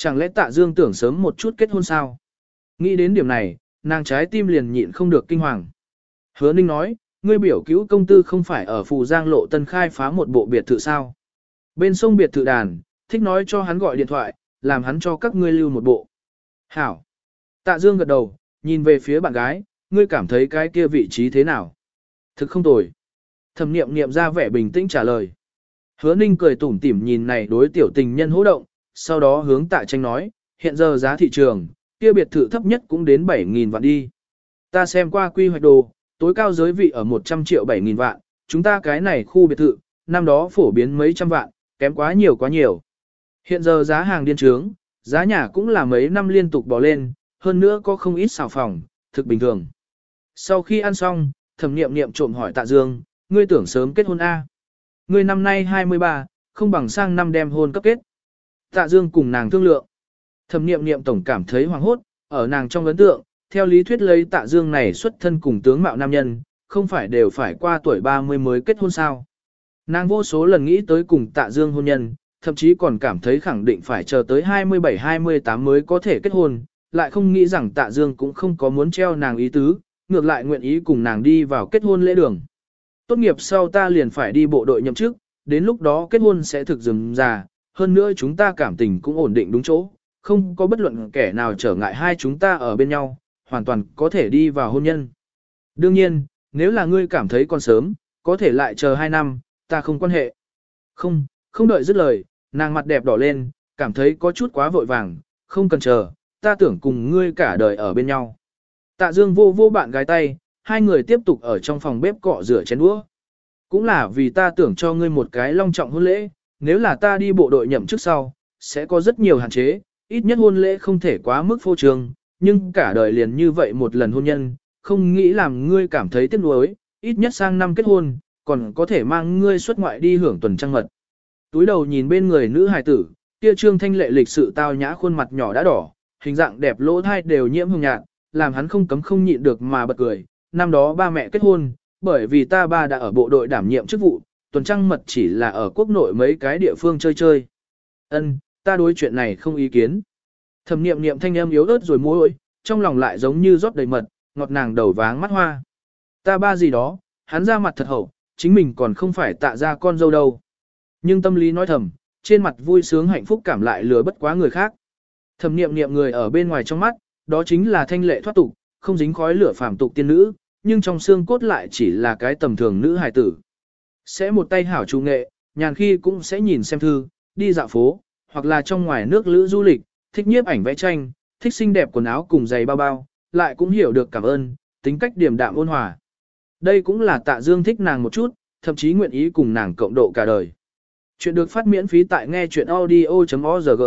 Chẳng lẽ tạ dương tưởng sớm một chút kết hôn sao? Nghĩ đến điểm này, nàng trái tim liền nhịn không được kinh hoàng. Hứa Ninh nói, ngươi biểu cứu công tư không phải ở Phù Giang Lộ Tân khai phá một bộ biệt thự sao? Bên sông biệt thự đàn, thích nói cho hắn gọi điện thoại, làm hắn cho các ngươi lưu một bộ. Hảo. Tạ Dương gật đầu, nhìn về phía bạn gái, ngươi cảm thấy cái kia vị trí thế nào? Thực không tồi. Thẩm niệm niệm ra vẻ bình tĩnh trả lời. Hứa Ninh cười tủm tỉm nhìn này đối tiểu tình nhân hỗ động, sau đó hướng tạ tranh nói, hiện giờ giá thị trường, kia biệt thự thấp nhất cũng đến 7.000 vạn đi. Ta xem qua quy hoạch đồ, tối cao giới vị ở 100 triệu 7.000 vạn, chúng ta cái này khu biệt thự, năm đó phổ biến mấy trăm vạn, kém quá nhiều quá nhiều. Hiện giờ giá hàng điên trướng, Giá nhà cũng là mấy năm liên tục bò lên, hơn nữa có không ít xào phòng, thực bình thường. Sau khi ăn xong, thẩm niệm niệm trộm hỏi tạ dương, ngươi tưởng sớm kết hôn A. Ngươi năm nay 23, không bằng sang năm đem hôn cấp kết. Tạ dương cùng nàng thương lượng. Thẩm niệm niệm tổng cảm thấy hoàng hốt, ở nàng trong ấn tượng, theo lý thuyết lấy tạ dương này xuất thân cùng tướng mạo nam nhân, không phải đều phải qua tuổi 30 mới kết hôn sao. Nàng vô số lần nghĩ tới cùng tạ dương hôn nhân, thậm chí còn cảm thấy khẳng định phải chờ tới 27-28 mới có thể kết hôn, lại không nghĩ rằng tạ dương cũng không có muốn treo nàng ý tứ, ngược lại nguyện ý cùng nàng đi vào kết hôn lễ đường. Tốt nghiệp sau ta liền phải đi bộ đội nhậm chức, đến lúc đó kết hôn sẽ thực dừng già, hơn nữa chúng ta cảm tình cũng ổn định đúng chỗ, không có bất luận kẻ nào trở ngại hai chúng ta ở bên nhau, hoàn toàn có thể đi vào hôn nhân. Đương nhiên, nếu là ngươi cảm thấy còn sớm, có thể lại chờ hai năm, ta không quan hệ. Không, không đợi dứt lời, nàng mặt đẹp đỏ lên, cảm thấy có chút quá vội vàng, không cần chờ, ta tưởng cùng ngươi cả đời ở bên nhau. Tạ Dương vô vô bạn gái tay, hai người tiếp tục ở trong phòng bếp cọ rửa chén đũa. Cũng là vì ta tưởng cho ngươi một cái long trọng hôn lễ, nếu là ta đi bộ đội nhậm chức sau, sẽ có rất nhiều hạn chế, ít nhất hôn lễ không thể quá mức phô trương, nhưng cả đời liền như vậy một lần hôn nhân, không nghĩ làm ngươi cảm thấy tiếc nuối, ít nhất sang năm kết hôn, còn có thể mang ngươi xuất ngoại đi hưởng tuần trăng mật. Túi đầu nhìn bên người nữ hài tử, kia trương thanh lệ lịch sự tao nhã khuôn mặt nhỏ đã đỏ, hình dạng đẹp lỗ thai đều nhiễm hồng nhạt, làm hắn không cấm không nhịn được mà bật cười. Năm đó ba mẹ kết hôn, bởi vì ta ba đã ở bộ đội đảm nhiệm chức vụ, tuần trăng mật chỉ là ở quốc nội mấy cái địa phương chơi chơi. Ân, ta đối chuyện này không ý kiến. Thẩm niệm niệm thanh âm yếu ớt rồi môi trong lòng lại giống như rót đầy mật, ngọt nàng đầu váng mắt hoa. Ta ba gì đó, hắn ra mặt thật hậu, chính mình còn không phải tạ ra con dâu đâu. Nhưng tâm lý nói thầm, trên mặt vui sướng hạnh phúc cảm lại lừa bất quá người khác. Thẩm niệm niệm người ở bên ngoài trong mắt, đó chính là thanh lệ thoát tục, không dính khói lửa phàm tục tiên nữ, nhưng trong xương cốt lại chỉ là cái tầm thường nữ hài tử. Sẽ một tay hảo trung nghệ, nhàn khi cũng sẽ nhìn xem thư, đi dạo phố, hoặc là trong ngoài nước lữ du lịch, thích nhiếp ảnh vẽ tranh, thích xinh đẹp quần áo cùng giày bao bao, lại cũng hiểu được cảm ơn, tính cách điềm đạm ôn hòa. Đây cũng là tạ dương thích nàng một chút, thậm chí nguyện ý cùng nàng cộng độ cả đời. Chuyện được phát miễn phí tại nghe chuyện audio.org